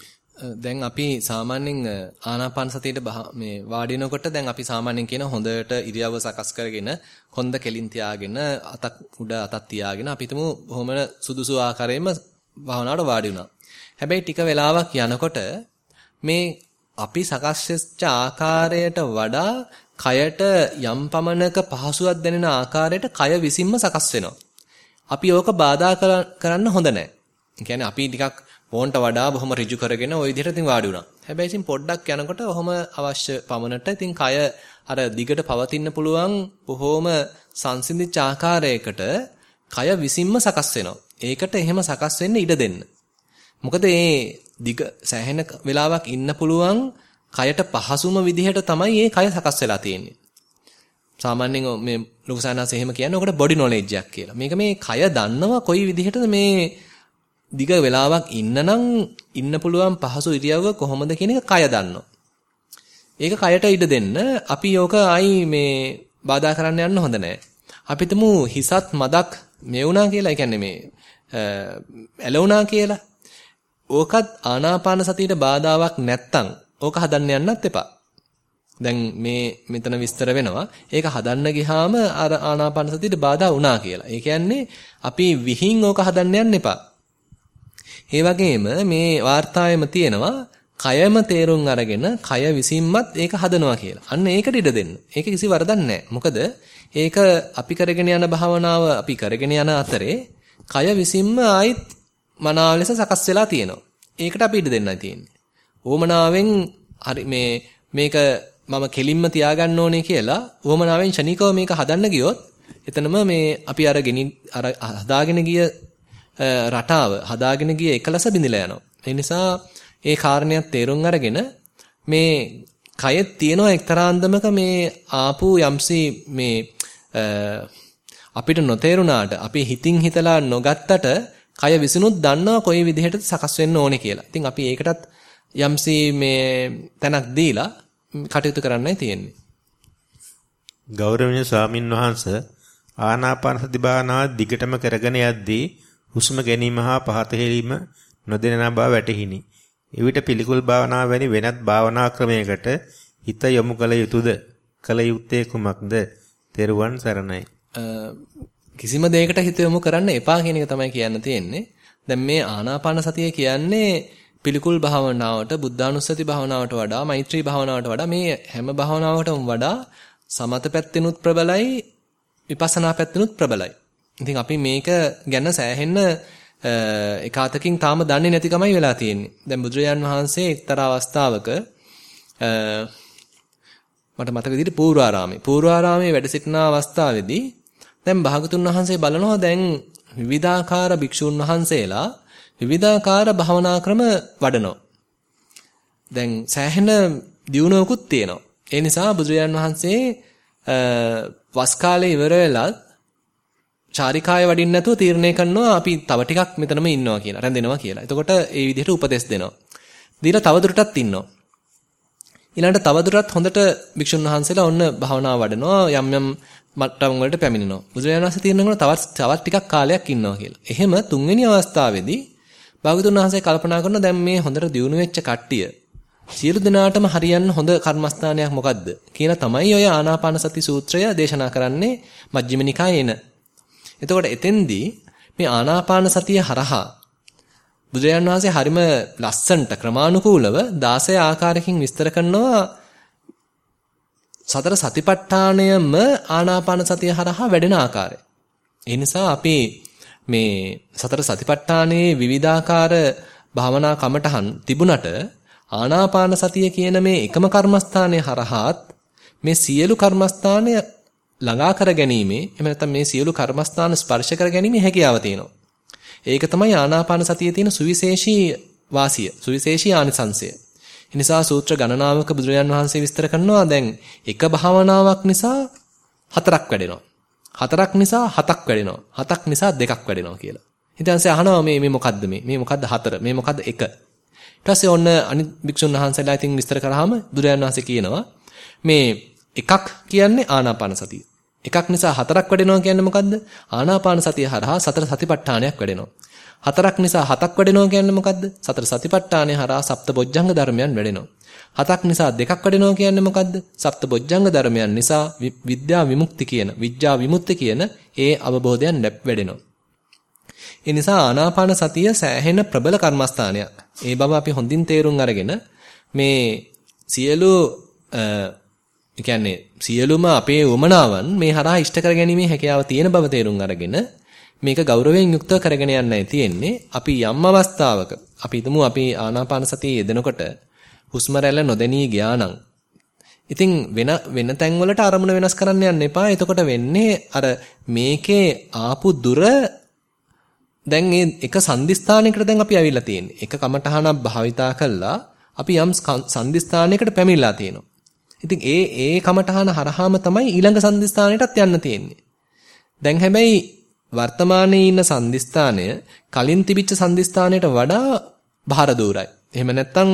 දැන් අපි සාමාන්‍යයෙන් ආනාපාන සතියේ මේ වාඩි වෙනකොට දැන් අපි සාමාන්‍යයෙන් කියන හොඳට ඉරියව්ව සකස් කරගෙන කොන්ද කෙලින් තියාගෙන අතක් උඩ අතක් තියාගෙන අපි හිතමු බොහොම සුදුසු ආකාරයෙන්ම භාවනාවට වාඩි වුණා. හැබැයි ටික වෙලාවක් යනකොට මේ අපි සකස් වෙච්ච ආකාරයට වඩා කයට යම් පමණක පහසුවක් දැනෙන ආකාරයට කය විසින්ම සකස් වෙනවා. අපි ඕක බාධා කරන්න හොඳ නැහැ. ඒ අපි ටිකක් ඕන්ට වඩා බොහොම ඍජු කරගෙන ওই විදිහට ඉතින් වාඩි වුණා. හැබැයි ඉතින් පොඩ්ඩක් යනකොට ඔහොම අවශ්‍ය පමණට ඉතින් කය අර දිගට පවතින්න පුළුවන් බොහොම සංසිඳිච්ච ආකාරයකට කය විසින්ම සකස් වෙනවා. ඒකට එහෙම සකස් වෙන්න ඉඩ දෙන්න. මොකද මේ දිග සෑහෙන වෙලාවක් ඉන්න පුළුවන් කයට පහසුම විදිහට තමයි මේ කය සකස් වෙලා තියෙන්නේ. සාමාන්‍යයෙන් මේ ලොකු සානාස එහෙම කියන්නේ ඔකට බොඩි නොලෙජ් එකක් කියලා. මේක මේ කය දන්නවා කොයි විදිහටද මේ දිග වෙලාවක් ඉන්නනම් ඉන්න පුළුවන් පහසු ඉරියව්ව කොහොමද කියන එක කය දන්නවා. ඒක කයට ඉඩ දෙන්න අපි යෝක ආයි මේ බාධා කරන්න යන්න හොඳ නැහැ. අපි හිතමු හිසත් මදක් මේ වුණා කියලා. ඒ කියන්නේ මේ ඇලුණා කියලා. ඕකත් ආනාපාන සතියට බාධාවක් නැත්තම් ඕක හදන්න යන්නත් එපා. දැන් මේ මෙතන විස්තර වෙනවා. ඒක හදන්න ගියාම අර ආනාපාන සතියට බාධා වුණා කියලා. ඒ කියන්නේ අපි විහිං ඕක හදන්න යන්න එපා. ඒ වගේම මේ වார்த்தාවෙම තියෙනවා කයම තේරුම් අරගෙන කය විසින්මත් ඒක හදනවා කියලා. අන්න ඒකට ඉඩ දෙන්න. ඒක කිසි වරදක් නැහැ. මොකද ඒක අපි කරගෙන යන භාවනාව අපි කරගෙන යන අතරේ කය විසින්ම ආයිත් මනාව ලෙස සකස් වෙලා තියෙනවා. ඒකට අපි ඉඩ දෙන්නයි තියෙන්නේ. ඕමනාවෙන් හරි මේ මේක මම කෙලින්ම තියාගන්න ඕනේ කියලා ඕමනාවෙන් ෂණිකව මේක හදන්න ගියොත් එතනම මේ අපි අර ගෙනි අර හදාගෙන ගිය රටාව හදාගෙන ගිය එකලස බිඳිලා යනවා. ඒ නිසා ඒ කාරණයක් තේරුම් අරගෙන මේ කයෙත් තියෙනවා එක්තරා අන්දමක මේ ආපු යම්සි මේ අපිට නොතේරුණාට අපි හිතින් හිතලා නොගත්තට කය විසිනුත් දන්නවා කොයි විදිහටද සකස් වෙන්න ඕනේ කියලා. ඉතින් අපි ඒකටත් යම්සි මේ තැනක් දීලා කටයුතු කරන්නයි තියෙන්නේ. ගෞරවනීය ස්වාමින් වහන්සේ ආනාපාන සති භාවනාව දිගටම කරගෙන යද්දී හුස්ම ගැනීම හා පහත හෙලීම නොදෙනන බව වැටහිණි. එවිට පිළිකුල් භාවනාව වැනි වෙනත් භාවනා ක්‍රමයකට හිත යොමු කළ යුතුයද? කළ යුත්තේ කුමක්ද? තෙරුවන් සරණයි. කිසිම දෙයකට හිත යොමු කරන්න එපා කියන එක තමයි කියන්න තියෙන්නේ. දැන් මේ ආනාපාන සතිය කියන්නේ පිළිකුල් භාවනාවට, බුද්ධානුස්සති භාවනාවට වඩා, මෛත්‍රී භාවනාවට වඩා මේ හැම භාවනාවකටම වඩා සමත පැත්තෙනුත් ප්‍රබලයි, විපස්සනා පැත්තෙනුත් ප්‍රබලයි. ඉතින් අපි මේක ගැන සෑහෙන්න එකාතකින් තාම දන්නේ නැතිකමයි වෙලා තියෙන්නේ. දැන් බුදුරජාන් වහන්සේ එක්තරා අවස්ථාවක මට මතක විදිහට පූර්වාරාමේ පූර්වාරාමේ වැඩ සිටින අවස්ථාවේදී දැන් භාගතුන් වහන්සේ බලනවා දැන් විවිධාකාර භික්ෂුන් වහන්සේලා විවිධාකාර භවනා ක්‍රම වඩනවා. දැන් සෑහෙන දියුණුවකුත් තියෙනවා. ඒ නිසා බුදුරජාන් වහන්සේ වස් කාලේ ඉවර වෙලා චාරිකාය වඩින්න නැතුව තීරණය කරනවා අපි තව ටිකක් මෙතනම ඉන්නවා කියලා. රැඳෙනවා කියලා. එතකොට ඒ විදිහට උපදෙස් දෙනවා. දීලා තවදුරටත් ඉන්නවා. ඊළඟට තවදුරටත් හොඳට භික්ෂුන් වහන්සේලා ඔන්න භාවනා වඩනවා යම් යම් මට්ටම් වලට පැමිණෙනවා. බුදුරජාණන් වහන්සේ තීරණය කරනවා තවත් තවත් ටිකක් කාලයක් ඉන්නවා කියලා. එහෙම තුන්වෙනි අවස්ථාවේදී භාගතුන් වහන්සේ කල්පනා කරන දැන් මේ හොඳට දියුණු වෙච්ච කට්ටිය සියලු දෙනාටම හරියන්න හොඳ කර්මස්ථානයක් මොකද්ද කියලා තමයි ඔය ආනාපාන සති සූත්‍රය දේශනා කරන්නේ මජ්ක්‍ධිම නිකායේ එන. එතකොට එතෙන්දී මේ ආනාපාන සතිය හරහා බුදුරජාන් වහන්සේ හරිම ලස්සන්ට ක්‍රමානුකූලව 16 ආකාරයකින් විස්තර කරනවා සතර සතිපට්ඨානයම ආනාපාන සතිය හරහා වැඩෙන ආකාරය. ඒ නිසා අපි මේ සතර සතිපට්ඨානයේ විවිධාකාර භාවනා කමටහන් තිබුණට ආනාපාන සතිය කියන මේ එකම කර්මස්ථානයේ හරහාත් මේ සියලු කර්මස්ථානය ළඟා කර ගැනීමේ එහෙම නැත්නම් මේ සියලු කර්මස්ථාන ස්පර්ශ කර ගැනීමේ හැකියාව තියෙනවා. ඒක තමයි ආනාපාන සතියේ තියෙන සුවිශේෂී වාසිය, සුවිශේෂී ආනිසංශය. ඒ නිසා සූත්‍ර ගණනාවක බුදුරජාන් වහන්සේ විස්තර කරනවා දැන් එක භාවනාවක් නිසා හතරක් වැඩෙනවා. හතරක් නිසා හතක් වැඩෙනවා. හතක් නිසා දෙකක් වැඩෙනවා කියලා. ඊට පස්සේ අහනවා මේ මේ මොකද්ද මේ? මේ මොකද්ද හතර? මේ මොකද්ද එක? ඊට පස්සේ ඔන්න අනිත් භික්ෂුන් වහන්සේලා ඉතින් විස්තර කරාම බුදුරජාන් වහන්සේ කියනවා මේ එකක් කියන්නේ ආනාපාන සතිය. එකක් නිසා හතරක් වැඩෙනවා කියන්නේ මොකද්ද? ආනාපාන සතිය හරහා සතර සතිපට්ඨානයක් වැඩෙනවා. හතරක් නිසා හතක් වැඩෙනවා කියන්නේ මොකද්ද? සතර සතිපට්ඨානය හරහා සප්තබොජ්ජංග ධර්මයන් වැඩෙනවා. හතක් නිසා දෙකක් වැඩෙනවා කියන්නේ මොකද්ද? සප්තබොජ්ජංග ධර්මයන් නිසා විද්‍යා විමුක්ති කියන, විඥා විමුක්ති කියන ඒ අවබෝධයන් වැඩෙනවා. ඒ නිසා ආනාපාන සතිය සෑහෙන ප්‍රබල කර්මස්ථානයක්. ඒ බව අපි හොඳින් තේරුම් අරගෙන මේ සියලු ඒ කියන්නේ සියලුම අපේ උමනාවන් මේ හරහා ඉෂ්ට කර ගැනීමේ හැකියාව තියෙන බව තේරුම් අරගෙන මේක ගෞරවයෙන් යුක්තව කරගෙන යන්නයි තියෙන්නේ. අපි යම් අවස්ථාවක අපි හිතමු අපි ආනාපාන සතිය යෙදෙනකොට හුස්ම රැල්ල නොදැනී ගියා නම් ඉතින් වෙන වෙන තැන් වලට අරමුණ වෙනස් කරන්න යන්න එපා. එතකොට වෙන්නේ අර මේකේ ආපු දුර දැන් මේ එක සංදිස්ථානයකට දැන් අපි ඇවිල්ලා තියෙන්නේ. එක කමඨහනක් භාවිතා කළා අපි යම් සංදිස්ථානයකට පැමිණලා තියෙනවා. ඉතින් ඒ ඒ කමඨහන හරහාම තමයි ඊළඟ සංදිස්ථානයටත් යන්න තියෙන්නේ. දැන් හැබැයි වර්තමානයේ ඉන්න සංදිස්ථානය කලින් තිබිච්ච සංදිස්ථානයට වඩා බාහිර දూరుයි. එහෙම නැත්නම්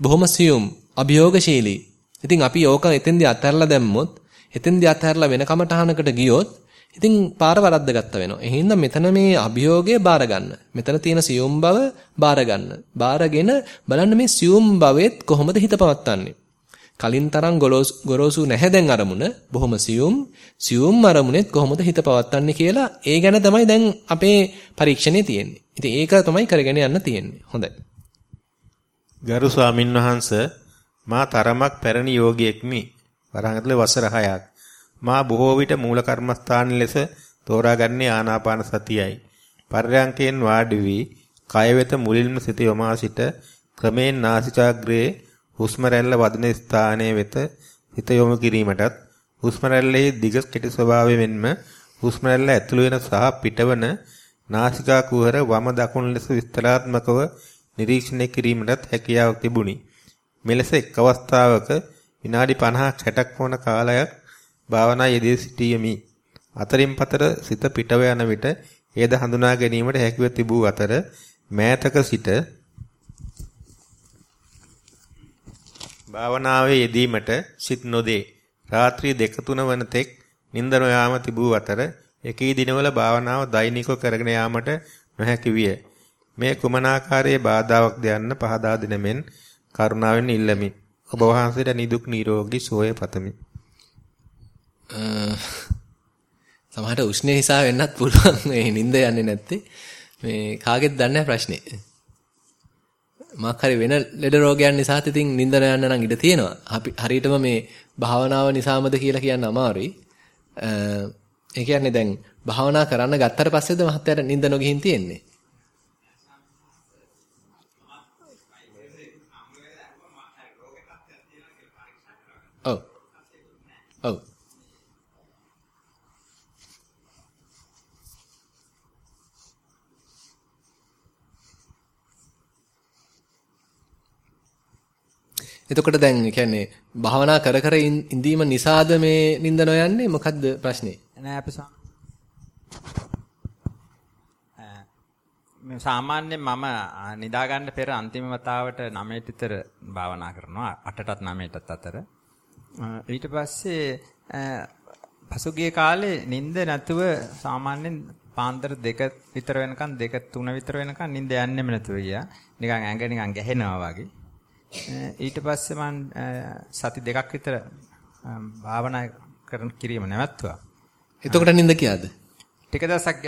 බොහොම සියුම්, අභියෝගශීලී. ඉතින් අපි ඕක එතෙන්දී අත්හැරලා දැම්මොත්, එතෙන්දී අත්හැරලා වෙන කමඨහනකට ගියොත් ඉතින් පාර වරද්දගත්ත වෙනවා. එහෙනම් මෙතන මේ අභියෝගය බාර ගන්න. මෙතන තියෙන සියුම් බව බාර ගන්න. බාරගෙන බලන්න මේ සියුම් භවෙත් කොහොමද හිත පවත්වන්නේ. කලින් තරම් ගොරෝසු නැහැ දැන් අරමුණ. බොහොම සියුම් සියුම් අරමුණෙත් කොහොමද හිත පවත්වන්නේ කියලා ඒ ගැන තමයි දැන් අපේ පරීක්ෂණේ තියෙන්නේ. ඉතින් ඒක තමයි කරගෙන යන්න තියෙන්නේ. හොඳයි. ගරු ස්වාමින් වහන්සේ මා තරමක් පැරණි යෝගියෙක්මි. වරහඟතල වසර 6ක්. මා බොහෝ විට මූල කර්මස්ථාන ලෙස තෝරාගන්නේ ආනාපාන සතියයි. පර්යංකයෙන් වාඩි වී කය වෙත මුලින්ම සිත යොමා සිට ක්‍රමයෙන් නාසිකාග්‍රේ හුස්ම රැල්ල වදන ස්ථානයේ වෙත හිත යොමු කිරීමටත් හුස්ම රැල්ලේ දිග කෙටි ස්වභාවය මෙන්ම හුස්ම රැල්ල ඇතුළු වෙන සහ පිටවන නාසිකා කුහර වම දකුණු ලෙස විස්තරාත්මකව නිරීක්ෂණය කිරීමටත් හැකියාවක් තිබුණි. මෙලෙස එක් අවස්ථාවක විනාඩි 50ක් 60ක් වන කාලයක් භාවනා යෙදී සිටියෙමි. අතරින් පතර සිත පිටව යන විට එයද හඳුනා ගැනීමට හැකියව තිබූ අතර මෑතක සිට භාවනාවේ යෙදීමට සිත් නොදේ. රාත්‍රී දෙක තුන වන තෙක් නිින්ද නොයාම තිබූ අතර එකී දිනවල භාවනාව දෛනිකව කරගෙන යාමට නොහැකි විය. මේ කුමනාකාරයේ බාධාවක්ද යන්න පහදා දෙන මෙන් කරුණාවෙන් ඉල්ලමි. ඔබ වහන්සේට නිදුක් නිරෝගී සුවය පතමි. සමහරට උෂ්ණ නිසා වෙන්නත් පුළුවන් මේ නිින්ද යන්නේ නැත්තේ. මේ කාගෙත් දන්නේ ප්‍රශ්නේ. මාක් හරි වෙන ලෙඩ රෝගයන් නිසාත් ඉතින් නිින්ද යන්න නම් ඉඩ තියෙනවා. අපි හරියටම මේ භාවනාව නිසාමද කියලා කියන්න අමාරුයි. ඒ කියන්නේ දැන් භාවනා කරන්න ගත්තට පස්සේද මහත්තයාට නිින්ද නොගිහින් තියෙන්නේ. ඔව්. ඔව්. එතකොට දැන් කියන්නේ භාවනා කර කර ඉඳීම නිසාද මේ නිින්ද නොයන්නේ මොකද්ද ප්‍රශ්නේ? නෑ අපි මේ සාමාන්‍යයෙන් මම නිදා ගන්න පෙර අන්තිම වතාවට 9ට විතර භාවනා කරනවා 8ටත් 9ටත් අතර. ඊට පස්සේ පසුගිය කාලේ නිින්ද නැතුව සාමාන්‍යයෙන් පාන්දර දෙක විතර වෙනකන් දෙක තුන විතර වෙනකන් නිින්ද යන්නෙම නැතුව ගියා. නිකන් ඇඟ නිකන් ගැහෙනවා වගේ. ඊට පස්සේ මම සති දෙකක් විතර භාවනා කරන කිරීම නැවතුවා. එතකොට නින්ද කියාද? ටික දවසක්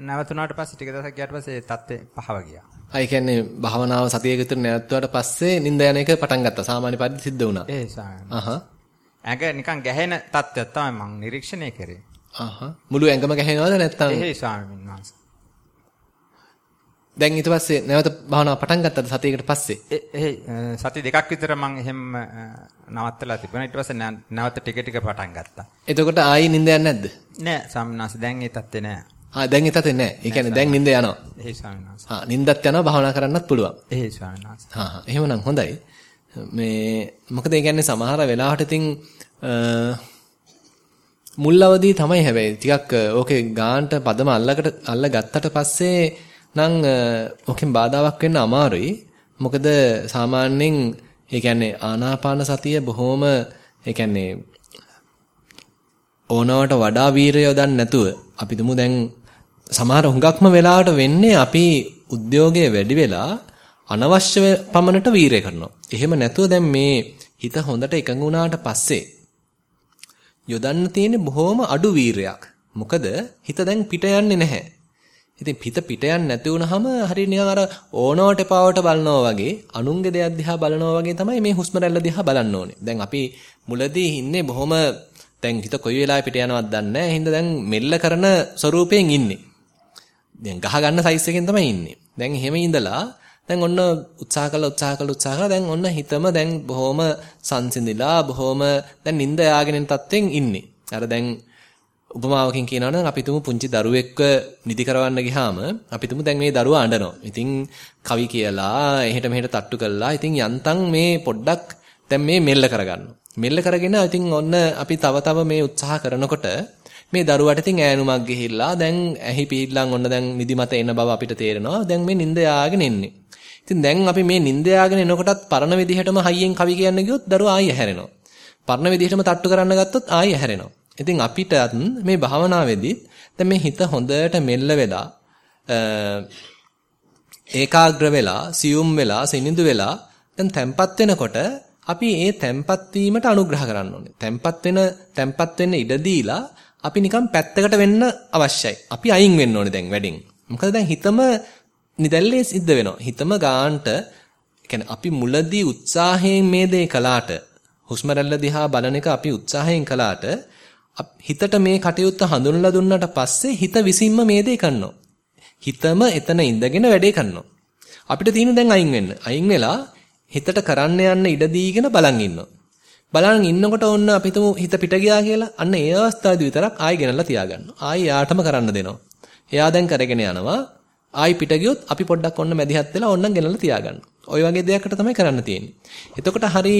නැවතුනාට පස්සේ ටික දවසක් ගියාට පස්සේ තත්ත්වය පහව ගියා. ආ කියන්නේ භාවනාව සතියක විතර නැවතුවාට පස්සේ නින්ද යන එක පටන් ගත්තා. සාමාන්‍ය පරිදි සිද්ධ වුණා. ඒ සාමාන්‍ය. අහහ. ඇඟ නිකන් ගැහෙන තත්ත්වයක් තමයි මම නිරීක්ෂණය කරේ. අහහ. මුළු ඇඟම ගැහෙනවද නැත්නම්? ඒ ස්වාමීන් වහන්සේ. දැන් ඊට පස්සේ නැවත භාවනාව පටන් ගත්තද සතියකට පස්සේ? ඒ සති දෙකක් විතර මම එහෙම නවත්තලා තිබුණා. ඊට පස්සේ නැවත ටික ටික පටන් ගත්තා. එතකොට ආයි නිින්ද යන්නේ නැද්ද? නෑ ස්වාමීනාස් දැන් ඒ තත්ත්වේ නෑ. ආ දැන් ඒ තත්ත්වේ නෑ. ඒ කියන්නේ දැන් නිින්ද යනවා. ඒ ස්වාමීනාස්. ආ නිින්දත් යනවා භාවනා කරන්නත් පුළුවන්. ඒ ස්වාමීනාස්. හා හා එහෙමනම් හොඳයි. මේ මොකද ඒ කියන්නේ සමහර වෙලාවට ඉතින් මුල් අවදී තමයි හැබැයි ටිකක් ඕකේ ගාන්ට පදම අල්ලකට අල්ල ගත්තට පස්සේ නම් ඔකෙන් බාධාවක් වෙන්න අමාරුයි. මොකද සාමාන්‍යයෙන් ඒ කියන්නේ ආනාපාන සතිය බොහොම ඒ කියන්නේ ඕනවට වඩා වීරය යොදන්න නැතුව අපි තුමු දැන් සමහර හුඟක්ම වෙලාවට වෙන්නේ අපි උද්‍යෝගයේ වැඩි වෙලා අනවශ්‍ය පමණට වීරය කරනවා. එහෙම නැතුව දැන් මේ හිත හොඳට එකඟ වුණාට පස්සේ යොදන්න තියෙන බොහොම අඩු වීරයක්. මොකද හිත දැන් පිට යන්නේ නැහැ. ඉතින් පිට පිට යන්නේ නැති වුනහම හරිය නිකන් අර ඕනවට පාවට බලනවා වගේ අනුන්ගේ දෙයක් දිහා බලනවා වගේ තමයි මේ හුස්ම රැල්ල දිහා බලන්න ඕනේ. දැන් අපි මුලදී ඉන්නේ බොහොම දැන් හිත කොයි වෙලාවෙ පිට යනවද දන්නේ නැහැ. හින්දා දැන් මෙල්ල කරන ස්වරූපයෙන් ඉන්නේ. දැන් ගහ ගන්න සයිස් එකෙන් තමයි ඉන්නේ. දැන් එහෙම ඉඳලා දැන් ඔන්න උත්සාහ කළා උත්සාහ කළා උත්සාහ කළා දැන් ඔන්න හිතම දැන් බොහොම සංසිඳිලා බොහොම දැන් නිින්ද යාගෙන තත්ත්වෙන් ඉන්නේ. අර දැන් උපමාවකින් කියනවා නම් අපි තුමු පුංචි දරුවෙක්ව නිදි කරවන්න ගියාම අපි තුමු දැන් මේ දරුවා අඬනවා. ඉතින් කවි කියලා එහෙට මෙහෙට තට්ටු කළා. ඉතින් යන්තම් මේ පොඩ්ඩක් දැන් මේ මෙල්ල කරගන්නවා. මෙල්ල කරගෙන ඉතින් ඔන්න අපි තව තව මේ උත්සාහ කරනකොට මේ දරුවාට ඉතින් ඈනුමක් ගිහිල්ලා දැන් ඇහි පිහිල්ලන් ඔන්න දැන් නිදිමත එන බව අපිට තේරෙනවා. දැන් මේ නිින්ද යාගෙන එන්නේ. ඉතින් දැන් අපි මේ නිින්ද යාගෙන එනකොටත් පරණ විදිහටම හයියෙන් කවි කියන්න ගියොත් දරුවා ආයෙ හැරෙනවා. පරණ විදිහටම තට්ටු කරන්න ගත්තොත් ආයෙ හැරෙනවා. ඉතින් අපිටත් මේ භාවනාවේදී දැන් මේ හිත හොඳට මෙල්ල වෙලා ඒකාග්‍ර වෙලා සියුම් වෙලා සිනිඳු වෙලා දැන් තැම්පත් වෙනකොට අපි ඒ තැම්පත් වීමට අනුග්‍රහ කරන්න ඕනේ. තැම්පත් වෙන තැම්පත් වෙන්න ඉඩ දීලා අපි නිකන් පැත්තකට වෙන්න අවශ්‍යයි. අපි අයින් වෙන්න ඕනේ දැන් වැඩින්. මොකද දැන් හිතම නිදැල්ලේ සිද්ධ වෙනවා. හිතම ගාන්ට කියන්නේ අපි මුලදී උත්සාහයෙන් මේ දේ කළාට හුස්ම රැල්ල දිහා බලන එක අපි උත්සාහයෙන් කළාට හිතට මේ කටයුත්ත හඳුන්ලා දුන්නාට පස්සේ හිත විසින්ම මේ දේ කරනවා. හිතම එතන ඉඳගෙන වැඩේ කරනවා. අපිට තියෙන දැන් අයින් වෙන්න. අයින් වෙලා හිතට කරන්න යන්න ඉඩ දීගෙන බලන් ඉන්නවා. බලන් ඉන්නකොට ඔන්න අපි හිත පිට ගියා කියලා අන්න ඒ අවස්ථාවේදී විතරක් ආයි ගෙනල්ලා තියාගන්නවා. ආයි යාටම කරන්න දෙනවා. එයා දැන් කරගෙන යනවා. ආයි පිට ගියොත් අපි පොඩ්ඩක් ඔන්න මැදිහත් වෙලා ඔන්න ගෙනල්ලා තියාගන්නවා. ওই වගේ දෙයකට තමයි කරන්න තියෙන්නේ. එතකොට හරි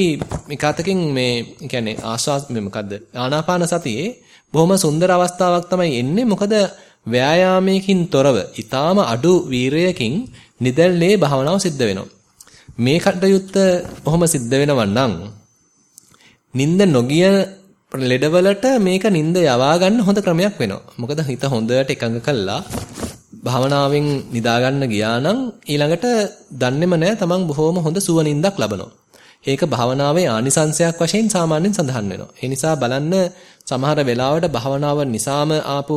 මේකතකින් මේ කියන්නේ ආස්වාස් මේ මොකද්ද? ආනාපාන සතියේ බොහොම සුන්දර අවස්ථාවක් තමයි එන්නේ. මොකද ව්‍යායාමයකින් තොරව ඊටාම අඩු වීරයකින් නිදැල්ලේ භාවනාව සිද්ධ වෙනවා. මේ කටයුත්ත කොහොම සිද්ධ වෙනව නම් නිින්ද නොගිය ලෙඩවලට මේක නිින්ද යවා ගන්න හොඳ ක්‍රමයක් වෙනවා. මොකද හිත හොඳට එකඟ කළා භාවනාවෙන් නිදා ගන්න ගියා නම් ඊළඟට දන්නේම නැහැ තමන් බොහොම හොඳ සුව නිින්දක් ලබනවා. ඒක භාවනාවේ ආනිසංශයක් වශයෙන් සාමාන්‍යයෙන් සඳහන් වෙනවා. ඒ නිසා බලන්න සමහර වෙලාවට භාවනාව නිසාම ආපු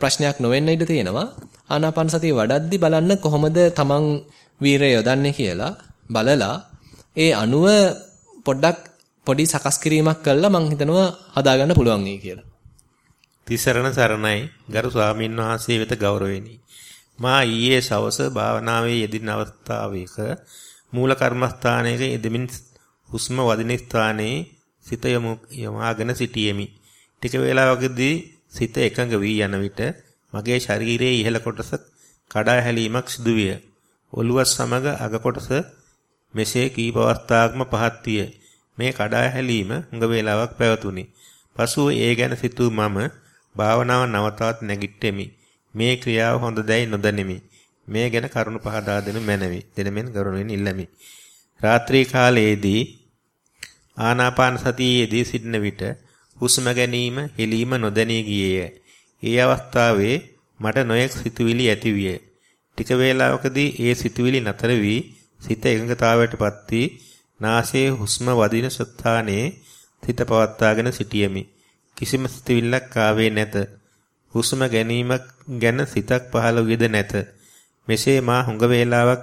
ප්‍රශ්නයක් නොවෙන්න ඉඩ තියෙනවා. ආනාපාන සතිය වඩද්දි බලන්න කොහොමද තමන් වීරය යොදන්නේ කියලා බලලා ඒ අනුව පොඩ්ඩක් පොඩි සකස් කිරීමක් කළා මං හිතනවා හදාගන්න පුළුවන් කියලා. තිසරණ සරණයි ගරු ස්වාමීන් වහන්සේ වෙත ගෞරවෙනි. මා ඊයේ සවස භාවනාවේ යෙදින අවස්ථාවක මූල කර්මස්ථානයේ යෙදමින් හුස්ම වදින ස්ථානයේ සිත යොමාගෙන සිටියෙමි. ටික වේලාවකදී සිත එකඟ වී යන විට මගේ ශරීරයේ ඉහළ කොටස කඩා හැලීමක් සිදුවිය. ඔළුව සමග අග කොටස මෙසේ කීප අවස්ථාවක්ම පහත් විය. මේ කඩා හැලීම හුඟ වේලාවක් පැවතුණි. පසුව ඒ ගැන සිතූ මම භාවනාව නවතවත් නැගිට්ටෙමි. මේ ක්‍රියාව හොඳදැයි නොදැනෙමි. මේ ගැන කරුණු පහදා දෙනු මැනවි. දෙනමෙන් ගරුණෙන් ඉල්ලමි. රාත්‍රී කාලයේදී ආනාපාන සතියේදී සිටින විට හුස්ම ගැනීම හෙලීම නොදැනී ගියේය. ඒ අවස්ථාවේ මට නොයෙක් සිතුවිලි ඇතිවිය. ටික වේලාවකදී ඒ සිතුවිලි නතර වී සිත එකඟතාවයටපත් වී නාසයේ හුස්ම වදින ස්ථානයේ සිත පවත්වාගෙන සිටියෙමි. කිසිම සිතුවිල්ලක් ආවේ නැත. හුස්ම ගැනීමක් ගැන සිතක් පහළ වූද නැත. මෙසේ මා හුඟ වේලාවක්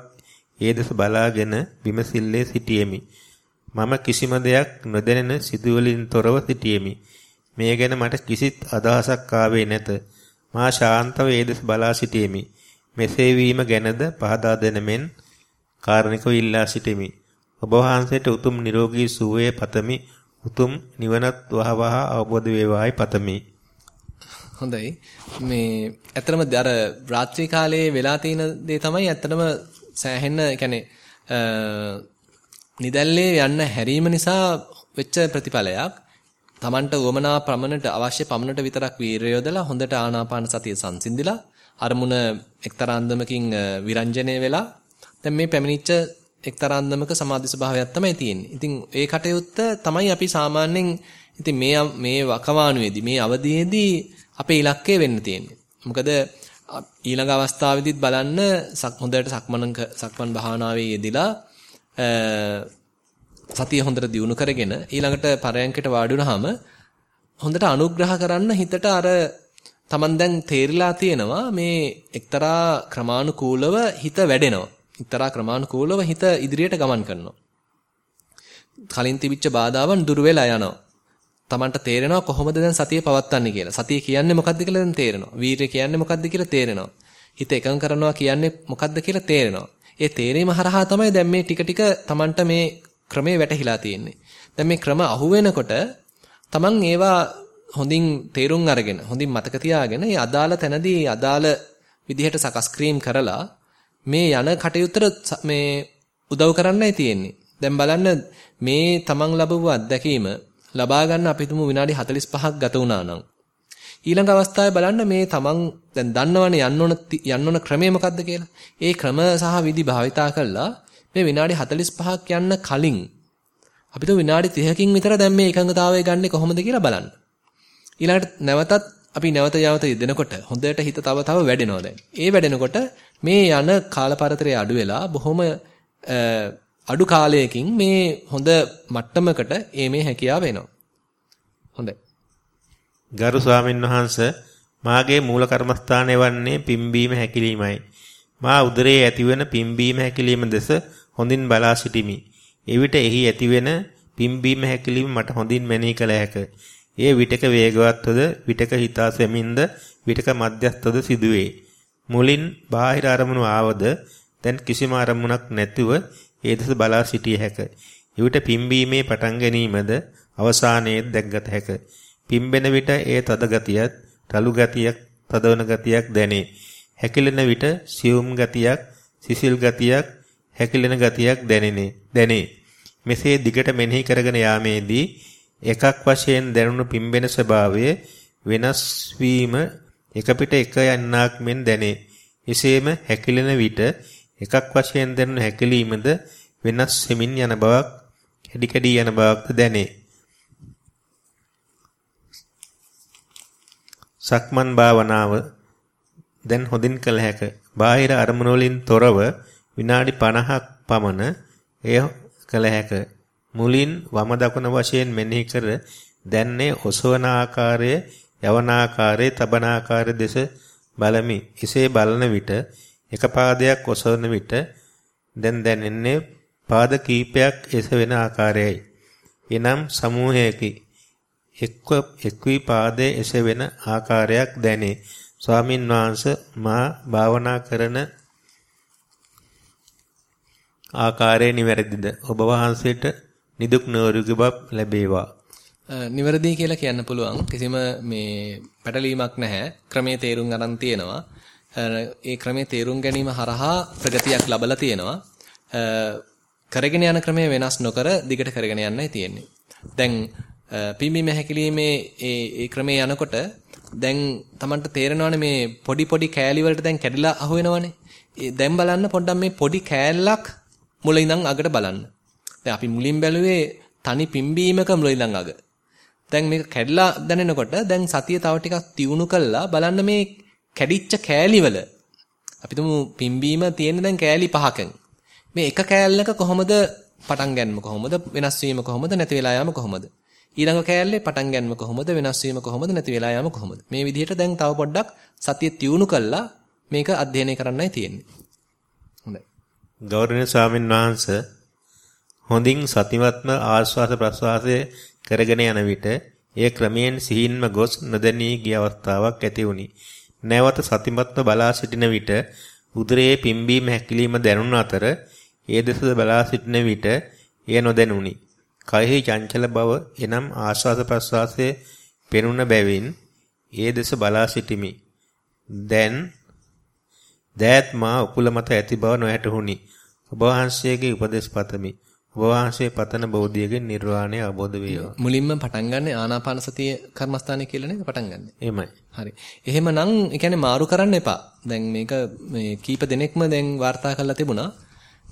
ඒ දෙස බලාගෙන විමසිල්ලේ සිටියෙමි. මම කිසිම දෙයක් නොදැනෙන සිතුවිලින් තොරව සිටියෙමි. මේ ගැන මට කිසිත් අදහසක් ආවේ නැත. මා ශාන්තව ඒ දෙස බලා සිටියෙමි. මෙසේ වීම ගැනද පහදා දෙන මෙන් කාරණිකව ඉල්ලා සිටිමි. ඔබ වහන්සේට උතුම් නිරෝගී සුවය පතමි. උතුම් නිවනත් වහවහ අවබෝධ වේවායි පතමි. හොඳයි. මේ ඇත්තටම අර රාත්‍රී කාලයේ වෙලා තියෙන දේ තමයි ඇත්තටම සෑහෙන්න يعني නිදැල්ලේ යන්න හැරීම නිසා වෙච්ච ප්‍රතිඵලයක්. Tamanට වමනා ප්‍රමණයට අවශ්‍ය පමණට විතරක් වීරය යොදලා හොඳට ආනාපාන සතිය සංසිඳිලා අරමුණ එක්තරාන්දමකින් විරංජනේ වෙලා දැන් මේ පැමිණිච්ච එක්තරාන්දමක සමාධි ස්වභාවයක් තමයි තියෙන්නේ. ඉතින් ඒ කටයුත්ත තමයි අපි සාමාන්‍යයෙන් ඉතින් මේ මේ වකවානුවේදී මේ අවධියේදී අපේ ඉලක්කය වෙන්න තියෙන්නේ. මොකද ඊළඟ අවස්ථාවේදීත් බලන්න හොඳට සක්මන සක්මන් භාවනාවේ යෙදিলা සතිය හොඳට දියුණු කරගෙන ඊළඟට පරයන්කට වාඩි වුණාම හොඳට අනුග්‍රහ කරන්න හිතට අර Taman දැන් තේරිලා තියෙනවා මේ එක්තරා ක්‍රමානුකූලව හිත වැඩෙනවා. එක්තරා ක්‍රමානුකූලව හිත ඉදිරියට ගමන් කරනවා. කලින් තිබිච්ච බාධාවන් දුර වෙලා යනවා. Tamanට තේරෙනවා කොහොමද දැන් සතිය පවත්වන්නේ කියලා. සතිය කියන්නේ මොකක්ද කියලා දැන් තේරෙනවා. වීරිය කියන්නේ මොකක්ද කියලා තේරෙනවා. හිත එකඟ කරනවා කියන්නේ මොකක්ද කියලා තේරෙනවා. ඒ තේරීම හරහා තමයි දැන් මේ ටික ටික Tamanට මේ ක්‍රමේ වැටහිලා තියෙන්නේ. දැන් මේ ක්‍රම අහු වෙනකොට Taman ඒවා හොඳින් තේරුම් අරගෙන හොඳින් මතක තියාගෙන ඒ අදාළ තැනදී අදාළ විදිහට සකස් ක්‍රීම් කරලා මේ යන කටයුත්තට මේ උදව් කරන්නයි තියෙන්නේ. දැන් බලන්න මේ තමන් ලැබුව අත්දැකීම ලබා ගන්න අපි තුමු විනාඩි 45ක් ගත වුණා නම් ඊළඟ අවස්ථාවේ බලන්න මේ තමන් දැන් දන්නවනේ යන්න ඕන යන්න ඕන ක්‍රමය මොකද්ද කියලා. ඒ ක්‍රම සහ විදි භාවිතා කළා මේ විනාඩි 45ක් යන්න කලින් අපිට විනාඩි 30කින් විතර දැන් මේ එකඟතාවය ගන්නෙ කොහොමද කියලා බලන්න. ඊළඟට නැවතත් අපි නැවත යවත යෙදෙනකොට හොඳට හිත තව තව වැඩෙනවා දැන්. ඒ වැඩෙනකොට මේ යන කාලපරතරය අඩු වෙලා බොහොම අඩු කාලයකින් මේ හොඳ මට්ටමකට ඒමේ හැකියාව එනවා. හොඳයි. ගරු ස්වාමීන් වහන්ස මාගේ මූල කර්මස්ථානය වන්නේ පිම්බීම හැකිලීමයි. මා උදරයේ ඇතිවන පිම්බීම හැකිලීම දෙස හොඳින් බලා සිටිමි. එවිට එහි ඇතිවෙන පිම්බීම හැකිලීම මට හොඳින් මෙනෙහි කළ හැකිය. ඒ විටක වේගවත්වද විටක හිතා සෙමින්ද විටක මධ්‍යස්ථද සිදුවේ. මුලින් බාහිර අරමුණු ආවද දැන් කිසිම අරමුණක් නැතිව ඒ දෙස බලා සිටිය හැක. එවිට පිම්බීමේ පටන් ගැනීමද අවසානයේ දැක්ගත හැක. පිම්බෙන විට ඒ තද ගතියක්, රළු ගතියක්, තදවන ගතියක් දැනේ. හැකිලෙන විට සියුම් ගතියක්, සිසිල් ගතියක්, හැකිලෙන ගතියක් දැනෙනේ. දැනේ. මෙසේ දිගට මෙනෙහි කරගෙන යාමේදී එකක් වශයෙන් දැනුණු පිම්බෙන ස්වභාවය වෙනස් වීම එක පිට එක යන්නක් මෙන් දැනේ. එසේම හැකිලෙන විට එකක් වශයෙන් දැනුණු හැකිලීමද වෙනස් වෙමින් යන බවක් කැඩි කැඩි යන බවක්ද දැනේ. සක්මන් භාවනාව දැන් හොඳින් කළ හැක. බාහිර අරමුණු වලින් තොරව විනාඩි 50ක් පමණ එය කළ හැක. මුලින් වම දකුණ වශයෙන් මෙනෙහි කර දැන්නේ ඔසවන ආකාරය, යවන ආකාරය, තබන ආකාරය දෙස බලමි. එසේ බලන විට එක පාදයක් ඔසවන විට දැන් දැනෙන්නේ පාද කීපයක් එසවෙන ආකාරයයි. එනම් සමූහයකි. එක්ව එක්වී පාදයේ එසවෙන ආකාරයක් දැනේ. ස්වාමින් වහන්සේ මා භාවනා කරන ආකාරය නිවැරදිද? ඔබ වහන්සේට නිදුක් නිරෝගී බව ලැබේවා. නිවැරදි කියලා කියන්න පුළුවන්. කිසිම මේ පැටලීමක් නැහැ. ක්‍රමයේ තේරුම් ගන්න තියෙනවා. ඒ ක්‍රමයේ තේරුම් ගැනීම හරහා ප්‍රගතියක් ලැබලා තියෙනවා. කරගෙන යන ක්‍රමය වෙනස් නොකර දිගට කරගෙන යන්නයි තියෙන්නේ. දැන් පිම්බීම හැකිලීමේ ඒ ඒ ක්‍රමයේ යනකොට දැන් Tamanට තේරෙනවානේ මේ පොඩි පොඩි කෑලි වලට දැන් කැඩිලා අහුවෙනවනේ. දැන් බලන්න පොඩ්ඩක් මේ පොඩි කෑල්ලක් මුල ඉඳන් අගට බලන්න. දැන් අපි මුලින් බැලුවේ තනි පිම්බීමක මුල ඉඳන් අග. දැන් මේක කැඩලා දැනෙනකොට දැන් සතිය තව ටිකක් තියුණු කළා. බලන්න මේ කැඩිච්ච කෑලි වල අපි තුමු පිම්බීම තියෙන දැන් කෑලි පහකින්. මේ එක කෑල්ලක කොහොමද පටන් ගන්නම කොහොමද වෙනස් වීම කොහොමද? නැති වෙලා යාම කොහොමද? ඊළඟ කෑල්ලේ පටන් ගන්නම කොහොමද? වෙනස් වීම කොහොමද? නැති වෙලා යාම කොහොමද? මේ විදිහට දැන් තව පොඩ්ඩක් සතිය තියුණු කළා. මේක අධ්‍යයනය කරන්නයි තියෙන්නේ. හොඳයි. ගෞරවනීය ස්වාමින් වහන්සේ හොඳින් සතිමත්ම ආශ්වාස ප්‍රශ්වාසයේ කරගෙන යන විට එය ක්‍රමයෙන් සිහින්ම ගොස් නොදැනී ගිය අවස්ථාවක් ඇති වුණි. නැවත සතිමත්ව බලා සිටින විට උදරයේ පිම්බීම හැකිලිම දැනුන අතර ඒ දෙසද බලා සිටින විට එය නොදැනුනි. කයෙහි චංචල බව එනම් ආශ්වාස ප්‍රශ්වාසයේ පෙනුන බැවින් ඒ දෙස බලා සිටිමි. දැන් දෑත් මා උකුල මත ඇති බව නොහැටුණි. ඔබ වහන්සේගේ උපදෙස් පතමි. ඔබ වහන්සේ පතන බෝධියගේ නිර්වාණය අවබෝධ වේවා. මුලින්ම පටන් ගන්න ආනාපාන සතිය කර්මස්ථානය කියලා නේද පටන් ගන්න. එහෙමයි. හරි. එහෙමනම් ඒ කියන්නේ මාරු කරන්න එපා. දැන් මේක මේ කීප දෙනෙක්ම දැන් වාර්තා කරලා තිබුණා.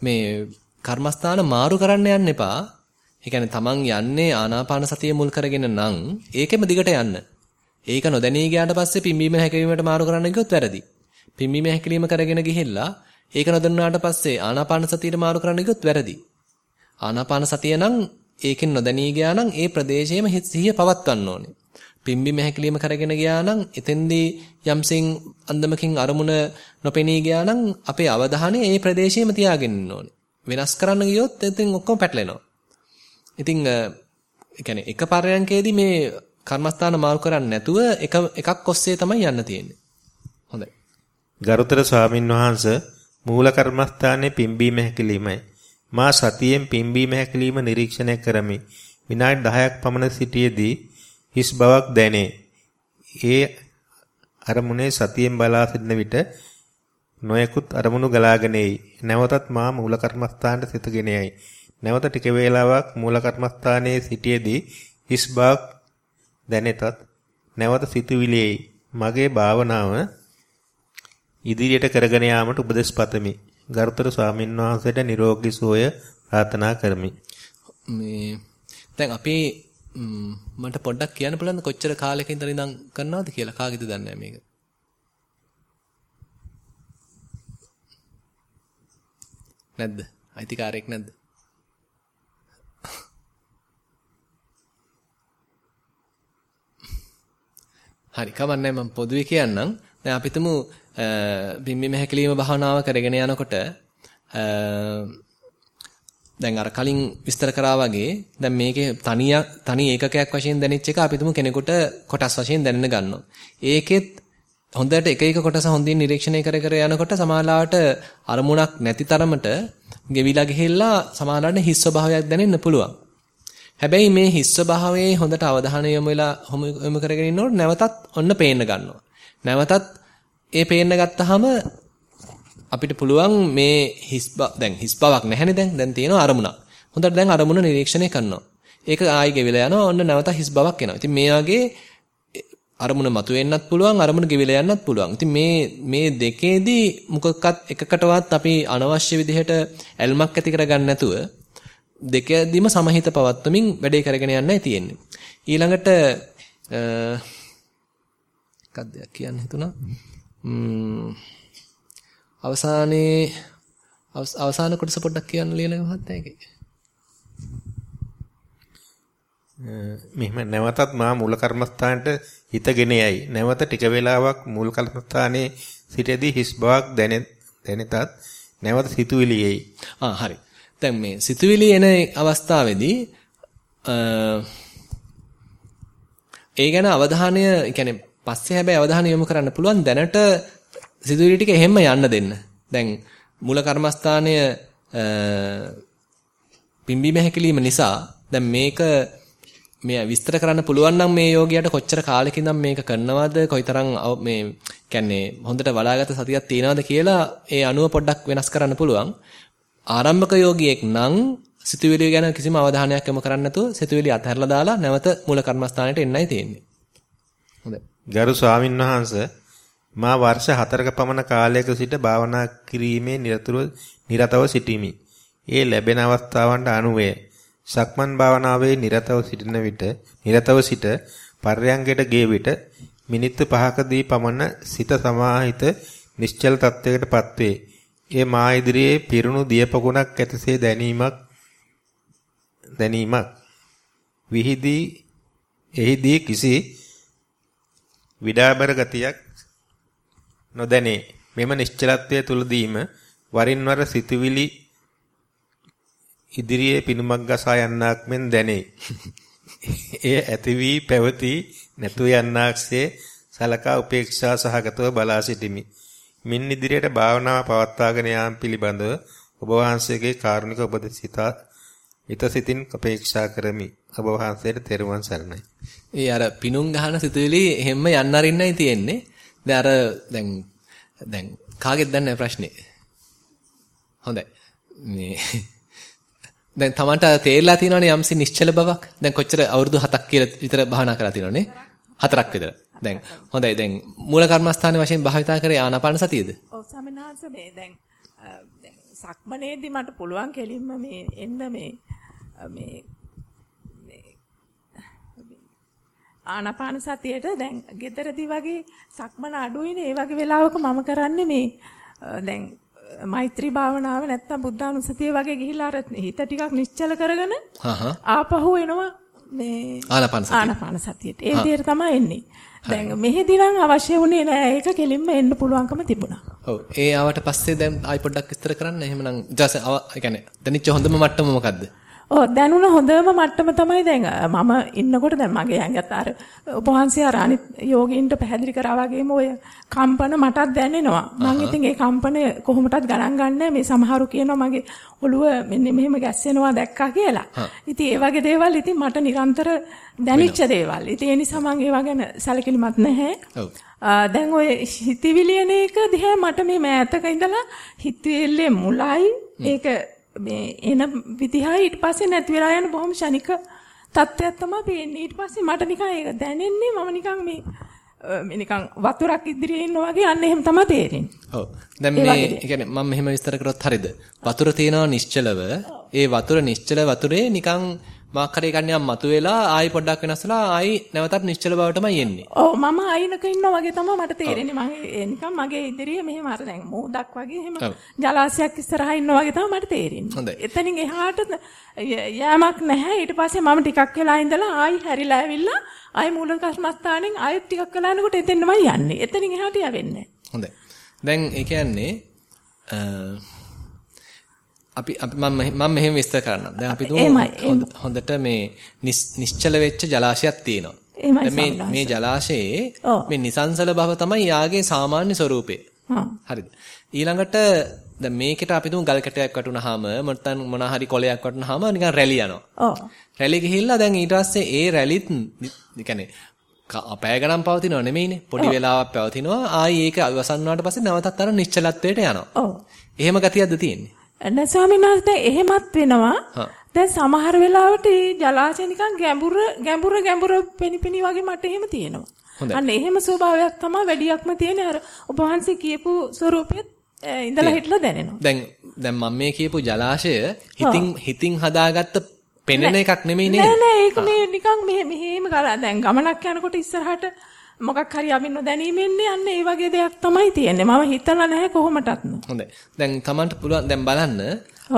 මේ කර්මස්ථාන මාරු කරන්න යන්න එපා. ඒ කියන්නේ තමන් යන්නේ ආනාපාන සතිය මුල් කරගෙන නම් ඒකෙම දිගට යන්න. ඒක නොදැනී ගියාට පස්සේ පිම්බීම හැකිලීමට මාරු කරන්න ගියොත් වැරදි. පිම්බීම හැකිලීම කරගෙන ගිහිල්ලා ඒක නොදන්නාට පස්සේ ආනාපාන සතියට මාරු කරන්න ගියොත් වැරදි. ආනාපාන සතිය නම් ඒකෙන් නොදැනී ගියා නම් ඒ ප්‍රදේශයේම සිහිය පවත්වන්න ඕනේ. පිම්බීම හැකිලීම කරගෙන ගියා නම් එතෙන්දී යම්සින් අන්දමකින් අරමුණ නොපෙනී ගියා නම් අපේ අවධානය ඒ ප්‍රදේශයේම තියාගෙන ඉන්න ඕනේ. වෙනස් කරන්න ගියොත් එතෙන් ඔක්කොම පැටලෙනවා. ඉතින් ඒ කියන්නේ එක පරයන්කේදී මේ කර්මස්ථාන මාරු කරන්නේ නැතුව එක එකක් ඔස්සේ තමයි යන්න තියෙන්නේ. හොඳයි. ගරුතර ස්වාමින් වහන්සේ මූල කර්මස්ථානයේ පිම්බීම හැකිලීමයි. මා සතියෙන් පිම්බීම හැකිලිම නිරීක්ෂණය කරමි. විනාඩි 10ක් පමණ සිටියේදී හිස් බවක් දැනේ. ඒ අරමුණේ සතියෙන් බලා සිටින විට නොයෙකුත් අරමුණු ගලාගෙන එයි. නැවතත් මා මූල කර්මස්ථානට සිතගෙන යයි. නැවත ටික වේලාවක් මූල කර්මස්ථානයේ සිටියේදී හිස් බවක් දැනෙතත් නැවත සිතුවිලි එයි. මගේ භාවනාව ඉදිරියට කරගෙන යාමට උපදෙස් පතමි. ගරුතර ස්වාමීන් වහන්සේට නිරෝගී සුවය ප්‍රාර්ථනා කරමි. මේ දැන් අපි මට පොඩ්ඩක් කියන්න පුළුවන්ද කොච්චර කාලයක ඉඳන් ඉඳන් කරනවද කියලා කාගෙද දන්නේ මේක. නැද්ද? අයිතිකාරයෙක් නැද්ද? හරි කවන්නේ මම පොදුවේ කියන්නම්. දැන් අපි තුමු බිම්බිම හැකිලිම භාවනාව කරගෙන යනකොට දැන් අර කලින් විස්තර කරා වගේ දැන් මේකේ තනිය තනි ඒකකයක් වශයෙන් දැනෙච්ච එක අපි තුමු කෙනෙකුට කොටස් වශයෙන් දැනෙන්න ගන්නවා. ඒකෙත් හොඳට එක එක කොටස හොඳින් නිරීක්ෂණය කර කර යනකොට සමාලාවට අරමුණක් නැති තරමට ගෙවිලා ගිහිල්ලා සමාලාවට හිස් ස්වභාවයක් දැනෙන්න පුළුවන්. හැබැයි මේ හිස් ස්වභාවයේ හොඳට අවධානය යොමු වෙලා යොමු කරගෙන ඉන්නකොට නැවතත් ඔන්න පේන්න ගන්නවා. නැවතත් ඒ පේන්න ගත්තාම අපිට පුළුවන් මේ හිස් දැන් හිස් බවක් නැහැනේ දැන් දැන් තියෙනවා අරමුණක්. හොඳට දැන් අරමුණ නිරීක්ෂණය කරනවා. ඒක ආයි ගෙවිලා යනවා ඔන්න නැවත හිස් බවක් එනවා. ඉතින් මේ වගේ අරමුණ මතුවෙන්නත් පුළුවන් අරමුණ ගෙවිලා යන්නත් පුළුවන්. ඉතින් මේ මේ දෙකේදී මොකක්වත් එකකටවත් අපි අනවශ්‍ය විදිහට ඇල්මක් ඇති කරගන්න නැතුව දෙකදීම සමහිත පවත්වමින් වැඩේ කරගෙන යන්නයි තියෙන්නේ. ඊළඟට එකක් දෙයක් කියන්න හිතුණා. අවසානයේ අවසාන කොටස පොඩ්ඩක් කියන්න ලියන මහත්තයාගේ. මෙහෙම නැවතත් මා මූල කර්මස්ථානට හිතගෙන යයි. නැවත ටික වේලාවක් මූල කර්මස්ථානයේ සිටදී හිස් බවක් දැනෙතත් නැවත සිතුවිලි එයි. ආ හරි. දැන් මේ සිතුවිලි එන අවස්ථාවේදී ඒ ගැන අවධානය, يعني පස්සේ හැබැයි අවධානය යොමු කරන්න පුළුවන් දැනට සිතුවිලි ටික එහෙම්ම යන්න දෙන්න. දැන් මූල කර්මස්ථානය පිම්බීම හැකිලිම නිසා දැන් මේක මේ විස්තර කරන්න පුළුවන් නම් මේ යෝගියාට කොච්චර කාලෙකින්ද මේක කරනවද? කොයිතරම් මේ කියන්නේ හොඳට වඩාගත සතියක් තියනවද කියලා ඒ අනුව පොඩ්ඩක් වෙනස් කරන්න පුළුවන්. ආරම්භක යෝගියෙක් නම් සිතුවිලි ගැන කිසිම අවධානයක් යොමු කරන්නේ නැතුව සිතුවිලි අතහැරලා දාලා නැවත මූල කර්මස්ථානයට එන්නයි තියෙන්නේ. හොඳයි ගරු ස්වාමින්වහන්සේ මා වර්ෂ 4ක පමණ කාලයක සිට භාවනා කිරීමේ නිරතුරුව නිරතව සිටිමි. ඒ ලැබෙන අවස්ථාවන්ට අනුවේ සක්මන් භාවනාවේ නිරතව සිටින විට නිරතව සිට පර්යංගයට ගේ විට මිනිත්තු 5කදී පමණ සිත සමාහිත නිශ්චල තත්වයකටපත් වේ. ඒ මා ඉදිරියේ පිරුණු දියපකුණක් ඇතසේ දැනීමක් දැනීමක් විහිදී එහිදී කිසි විඩාබර ගතියක් නොදැනේ. මෙම නිශ්චලත්වයේ තුලදීම වරින් වර සිතුවිලි ඉදිරියේ පිනුමක් ගසා යන්නක් මෙන් දැනේ. එය ඇති වී පැවති නැතු යන්නක්සේ සලකා උපේක්ෂා සහගතව බලා සිටිමි. මින් ඉදිරියට භාවනාව පවත්වාගෙන යාම පිළිබඳව ඔබ වහන්සේගේ කාරුණික උපදෙස් හිතා හිත සිතින් අපේක්ෂා කරමි. ඔබ වහන්සේට තෙරුවන් සරණයි. ඒ අර පිනුම් ගහන සිතුවිලි එහෙම්ම යන්න අරින්නයි තියෙන්නේ. දැන් අර දැන් දැන් කාගෙද දැන් ප්‍රශ්නේ? හොඳයි. මේ දැන් Tamanට තේරලා තියෙනවනේ යම්සි නිශ්චල බවක්. දැන් කොච්චර අවුරුදු 7ක් කියලා විතර භාවනා කරලා තියෙනවනේ. හතරක් විතර. දැන් හොඳයි දැන් මූල කර්මස්ථානයේ වශයෙන් භාවිතා කරේ ආනාපාන සතියද? ඔව් සමිනාංශ මේ දැන් දැන් සක්මනේදී මට පුළුවන් කෙලින්ම මේ එන්න මේ මේ ආනාපාන සතියේට දැන් gederදී වගේ සක්මන අඩුයිනේ ඒ වගේ වෙලාවක මම කරන්නේ මේ දැන් මෛත්‍රී භාවනාව නැත්තම් බුද්ධානුස්සතිය වගේ ගිහිල්ලා අර හිත ටිකක් නිශ්චල කරගෙන ආපහු එනවා මේ ආනාපාන සතිය. ආනාපාන සතියට. ඒ විදිහට තමයි එන්නේ. දැන් මෙහෙදි නම් අවශ්‍ය වුණේ නෑ ඒක කෙලින්ම එන්න පුළුවන්කම තිබුණා. ඔව්. ඒ ආවට පස්සේ දැන් ආයි පොඩ්ඩක් විස්තර කරන්න. එහෙමනම් පස්සේ ඒ කියන්නේ දැනිච්ච හොඳම මට්ටම මොකද්ද? ඔව් දැනුණ හොඳම මට්ටම තමයි දැන් මම ඉන්නකොට දැන් මගේ ඇඟත් අර ඔබ වහන්සේ අර අනිත් යෝගීන්ට පැහැදිලි කරා වගේම ඔය කම්පන මටත් දැනෙනවා. මම ඉතින් ඒ කම්පන කොහොමටත් ගණන් ගන්නෑ මේ සමහරු කියනවා මගේ ඔළුව මෙන්න මෙහෙම ගැස්සෙනවා දැක්කා කියලා. ඉතින් ඒ වගේ දේවල් ඉතින් මට නිරන්තර දැනෙච්ච දේවල්. ඉතින් ඒ නිසා මම ඒවා ගැන සැලකිලිමත් නැහැ. ඔව්. දැන් ඔය හිතවිලියන එක දිහා මට මේ මෑතක ඉඳලා හිතවිල්ලේ මුලයි ඒක මේ එන විදිහයි ඊට පස්සේ නැති වෙලා යන බොහොම ෂණික තත්ත්වයක් තමයි පේන්නේ. ඊට පස්සේ මට නිකන් ඒක දැනෙන්නේ මම නිකන් මේ මේ නිකන් වතුරක් ඉදිරියේ ඉන්නවා වගේ අන්න එහෙම තමයි තේරෙන්නේ. ඔව්. දැන් මේ කියන්නේ මම මෙහෙම විස්තර කරොත් හරියද? වතුර තියෙනවා නිශ්චලව. ඒ වතුර නිශ්චල වතුරේ නිකන් මාක් හරි ගන්න යම් මතුවෙලා ආයි පොඩ්ඩක් වෙනස්ලා ආයි නැවතත් නිශ්චල බවටමයි එන්නේ. ඔව් මම ආයිනක ඉන්නා වගේ තමයි මට තේරෙන්නේ. මම නිකන් මගේ ඉදිරියේ මෙහෙම අර දැන් මෝදක් වගේ එහෙම ජලාශයක් ඉස්සරහා ඉන්නා වගේ තමයි මට තේරෙන්නේ. එතනින් එහාට යෑමක් නැහැ. ඊට පස්සේ මම ටිකක් වෙලා ඉඳලා ආයි හැරිලා ඇවිල්ලා ආයි මූල කර්මස්ථානෙන් ආයෙත් ටිකක් වෙලා යනකොට එතෙන්මයි යන්නේ. එතනින් එහාට යවෙන්නේ හොඳයි. දැන් ඒ කියන්නේ අපි මම මම මෙහෙම විස්තර කරන්නම්. දැන් අපි දුමු හොඳට මේ නිශ්චල වෙච්ච ජලාශයක් තියෙනවා. මේ මේ ජලාශයේ මේ නිසංසල භව තමයි යාගේ සාමාන්‍ය ස්වરૂපය. හරිද? ඊළඟට දැන් මේකට අපි දුමු ගල් කැටයක් වටුනහම මත්තන් මොනා හරි කොලයක් වටුනහම නිකන් රැලි යනවා. ඔව්. රැලි ගිහිල්ලා දැන් ඊට පස්සේ ඒ රැලිත් يعني පැය ගණන් පවතිනව නෙමෙයිනේ. පොඩි වෙලාවක් පවතිනවා. ආයි ඒක අවසන් වුණාට පස්සේ නැවතත් අර නිශ්චලත්වයට යනවා. ඔව්. එහෙම ගතියක්ද තියෙන්නේ? නෑ ස්වාමීන් වහන්සේ එහෙමත් වෙනවා. දැන් සමහර වෙලාවට ජලාශය නිකන් ගැඹුර ගැඹුර ගැඹුර පෙනිපෙනි වගේ මට එහෙම තියෙනවා. අන්න එහෙම ස්වභාවයක් තමයි වැඩියක්ම තියෙන්නේ අර ඔබ වහන්සේ කියපු ස්වරූපෙත් ඉඳලා හිටලා දැනෙනවා. දැන් දැන් මම මේ කියපු ජලාශය හිතින් හිතින් හදාගත්ත පෙනෙන එකක් නෙමෙයි නේද? නෑ නෑ ඒක මේ නිකන් මෙහෙ මෙහෙම ගලා දැන් ගමනක් යනකොට ඉස්සරහට මොකක් හරි අපි නොදැනීමෙන්නේ අන්න ඒ වගේ දෙයක් තමයි තියෙන්නේ. මම හිතලා නැහැ කොහොමටත් නෝ. හොඳයි. දැන් Tamanට පුළුවන් දැන් බලන්න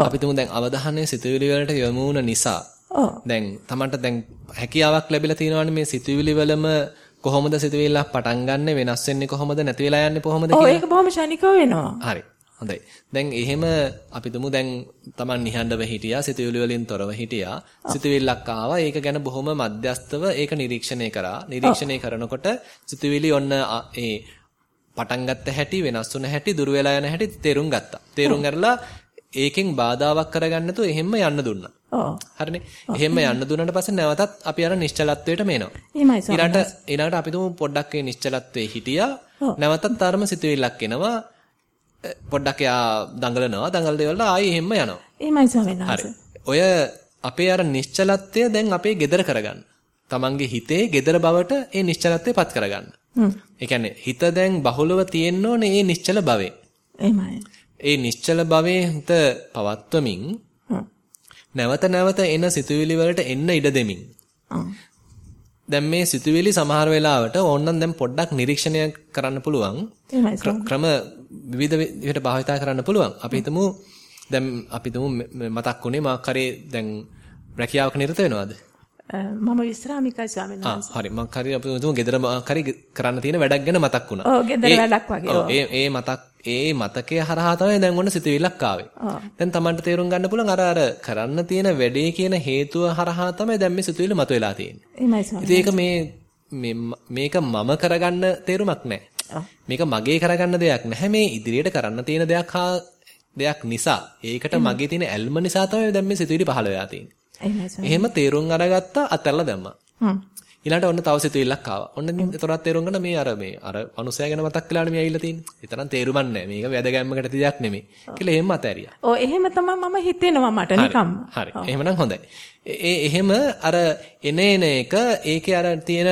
අපි තුමු දැන් අවධානය සිතුවිලි වලට යොමු වුණ නිසා. දැන් Tamanට දැන් හැකියාවක් ලැබිලා තියෙනවානේ මේ සිතුවිලි වලම කොහොමද සිතුවිල්ලක් පටන් ගන්න වෙනස් වෙන්නේ කොහොමද නැති වෙලා යන්නේ කොහොමද ඔව් ඒක බොහොම ශනිකව වෙනවා. හරි. හොඳයි. දැන් එහෙම අපි තුමු දැන් Taman නිහඬව හිටියා සිතුවිලි වලින් තොරව හිටියා. සිතුවිල්ලක් ආවා. ඒක ගැන බොහොම මධ්‍යස්තව ඒක නිරීක්ෂණය කරා. නිරීක්ෂණය කරනකොට සිතුවිලි ඔන්න ඒ පටන් ගත්ත හැටි වෙනස් වුණ හැටි දුර වෙලා යන හැටි තේරුම් ගත්තා. තේරුම් අරලා ඒකෙන් බාධාවක් කරගන්න නැතුව එහෙම්ම යන්න දුන්නා. ඔව්. හරිනේ. එහෙම යන්න දුන්නාට පස්සේ නැවතත් අපි අර නිශ්චලත්වයට මේනවා. එහෙමයි ස්වාමීනි. ඊළඟට ඊළඟට අපි තුමු පොඩ්ඩක් ඒ නිශ්චලත්වයේ හිටියා. නැවතත් අරම සිතුවිල්ලක් එනවා. පොඩ්ඩක් යා දඟලනවා. දඟලලා ඉවරලා ආයෙ එහෙම යනවා. එහෙමයි ස්වාමීනි. හරි. ඔය අපේ අර නිශ්චලත්වය දැන් අපේ gedara කරගන්න. Tamange හිතේ gedara බවට ඒ නිශ්චලත්වය පත් කරගන්න. හ්ම්. ඒ හිත දැන් බහුලව තියෙන්න ඕනේ මේ නිශ්චල භවේ. එහෙමයි. ඒ නිශ්චල භවයේ හිත පවත්වමින්. නැවත නැවත එන සිතුවිලි වලට එන්න ඉඩ දෙමින්. දැන් මේ සිතුවිලි සමහර වෙලාවට ඕනනම් දැන් පොඩ්ඩක් නිරීක්ෂණය කරන්න පුළුවන්. ක්‍ර-. ක්‍රම විවිධ විදිහට භාවිතා කරන්න පුළුවන්. අපි හිතමු දැන් අපි හිතමු මතක් වුණේ මාක් හරි දැන් රැකියාවක නිරත වෙනවද මම විශ්‍රාමිකයි ස්වාමීනි. ආ හරි මං හරි අපි හිතමු ගෙදර මාක් හරි කරන්න තියෙන වැඩක් ගැන මතක් වුණා ඔව්, ගෙදර වැඩක් වගේ, ඔව්. ඒ ඒ මතක් ඒ මතකය හරහා තමයි දැන් ඔන්න සිතුවිල්ලක් ආවේ. දැන් Tamanට තේරුම් ගන්න පුළුවන් අර අර කරන්න තියෙන වැඩේ කියන හේතුව හරහා තමයි දැන් මේ සිතුවිල්ල මතුවලා තියෙන්නේ එහෙමයි ස්වාමීනි. ඒක මේ මේක මම කරගන්න තේරුමක් නැහැ. මේක මගේ කරගන්න දෙයක් නැහැ. මේ ඉදිරියට කරන්න තියෙන දෙයක් හා දෙයක් නිසා. ඒකට මගේ තියෙන ඇල්ම නිසා තමයි දැන් මේ සිතුවිලි පහළ වෙලා තියෙන්නේ. එහෙම තේරුම් අරගත්තා අතල්ලා දැම්මා. හ්ම්. ඊළඟට ඔන්න තව සිතුවිල්ලක් ආවා. ඔන්න ඒතරත් තේරුම් ගන්න මේ අර මේ අර අනුසය ගැන මතක් කළානේ මේ ඇවිල්ලා තියෙන්නේ. ඒ තරම් නැහැ. මේක වැදගැම්මකට ඇති දෙයක් නෙමෙයි. කියලා එහෙම අතෑරියා. ඔව් එහෙම තමයි මම හිතෙනවා මට නිකම්ම. හරි. එහෙමනම් හොඳයි. ඒ එහෙම අර එන එන එක ඒකේ අර තියෙන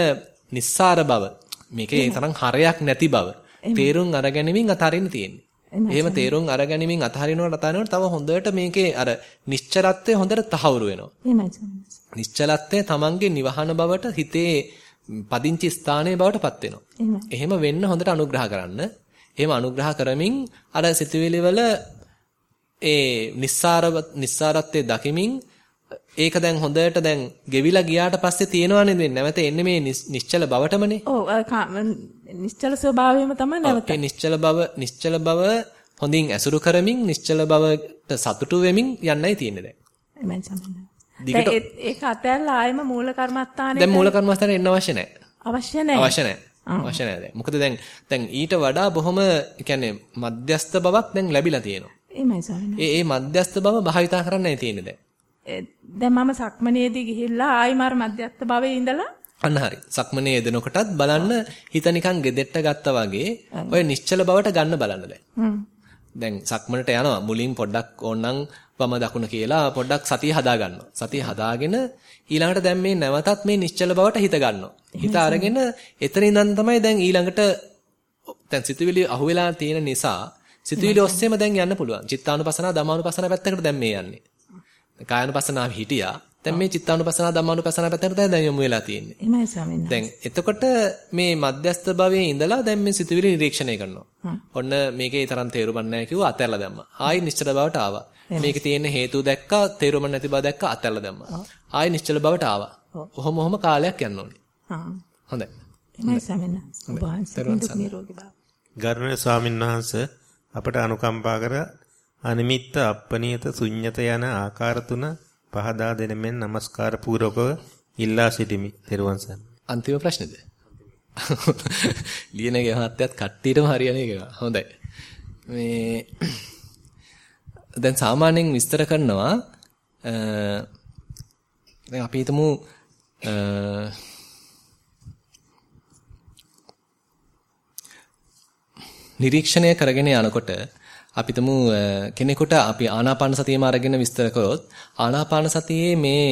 නිස්සාර බව මේකේ තරම් හරයක් නැති බව තේරුම් අරගැනීමෙන් අතහරින්න තියෙන්නේ. එහෙම තේරුම් අරගැනීමෙන් අතහරිනවට අතහරිනවට තව හොඳට මේකේ අර නිශ්චලත්වය හොඳට තහවුරු වෙනවා. එහෙමයි. නිශ්චලත්වය තමන්ගේ නිවහන බවට හිතේ පදිංචි ස්ථානයේ බවට පත් වෙනවා. එහෙම වෙන්න හොඳට අනුග්‍රහ කරන්න. එහෙම අනුග්‍රහ කරමින් අර සිතුවිලි වල ඒ නිස්සාර නිස්සාරත්වයේ දකිමින් ඒක දැන් හොඳට දැන් ගෙවිලා ගියාට පස්සේ තියෙනවනේ දැන් නැවත එන්නේ මේ නිශ්චල බවටමනේ. ඔව් නිශ්චල ස්වභාවයම තමයි නැවත. ඒ නිශ්චල බව නිශ්චල බව හොඳින් ඇසුරු කරමින් නිශ්චල බවට සතුටු වෙමින් යන්නයි තියෙන්නේ දැන්. ස්වාමීනි. දිගට- දැන් ඒක අතෑරලා ආයෙම මූල කර්මස්ථානේ දැන් මූල කර්මස්ථානේ එන්න අවශ්‍ය නැහැ. අවශ්‍ය නැහැ. අවශ්‍ය නැහැ. අවශ්‍ය නැහැ දැන්. මොකද දැන් දැන් ඊට වඩා බොහොම කියන්නේ මධ්‍යස්ත බවක් දැන් ලැබිලා තියෙනවා. එහෙමයි ස්වාමීනි. ඒ ඒ මධ්‍යස්ත බව භාවිතා කරන්නයි තියෙන්නේ දැන්. දැන් මම සක්මනේදී ගිහිල්ලා ආයි මාර මධ්‍යස්ථ භවයේ ඉඳලා අන්න හරි. සක්මනේ යෙදෙනකොටත් බලන්න හිත නිකන් gedetta ගත්තා වගේ ඔය නිශ්චල බවට ගන්න බලන්න දැන්. දැන් සක්මනට යනවා. මුලින් පොඩ්ඩක් ඕනනම් වම දකුණ කියලා පොඩ්ඩක් සතිය හදා ගන්නවා. සතිය හදාගෙන ඊළඟට දැන් මේ නැවතත් මේ නිශ්චල බවට හිත ගන්නවා. හිත අරගෙන එතන ඉඳන් තමයි දැන් ඊළඟට දැන් සිතුවිලි අහුවෙලා තියෙන නිසා සිතුවිලි ඔස්සේම දැන් යන්න පුළුවන්. චිත්තානුපසනාව ධම්මානුපසනාව පැත්තකට දැන් මේ යන්නේ. කායानुපසනාව හිටියා. දැන් මේ චිත්තානුපසනාව ධම්මානුපසනාව පැත්තකට දැන් යොමු වෙලා තියෙන්නේ. එහෙමයි ස්වාමීනි. දැන් එතකොට මේ මධ්‍යස්ථ භවයේ ඉඳලා දැන් මේ සිතුවිලි නිරීක්ෂණය කරනවා. ඔන්න මේකේ තරම් තේරුමක් නැහැ කිව්වා අතැල්ලා දැම්මා. ආයි නිශ්චල බවට ආවා. මේකේ තියෙන හේතු දැක්කා තේරුම නැති බව දැක්කා අතැල්ලා දැම්මා. ආයි නිශ්චල බවට ආවා. ඔහොම ඔහොම කාලයක් යන්න ඕනේ. හා. හොඳයි. එහෙමයි ස්වාමීනි. වහන්සේ. ගරුණීය ස්වාමින්වහන්සේ අපට අනුකම්පා කර අනිමිත්ත අප්පනියත ශුන්්‍යත යන ආකාර තුන පහදා දෙන මෙන් নমස්කාර පූර්වකව ඉල්ලා සිටිමි. තෙරුවන් සරණයි. අන්තිම ප්‍රශ්නේද? ලියනගේ මහත්යත් කට්ටියටම හරියන එක. හොඳයි. මේ දැන් සාමාන්‍යයෙන් විස්තර කරනවා අ දැන් අපි හිතමු අ නිරීක්ෂණය කරගෙන යනකොට අපි තමු කෙනෙකුට අපි ආනාපාන සතියම අරගෙන විස්තර කරොත් ආනාපාන සතියේ මේ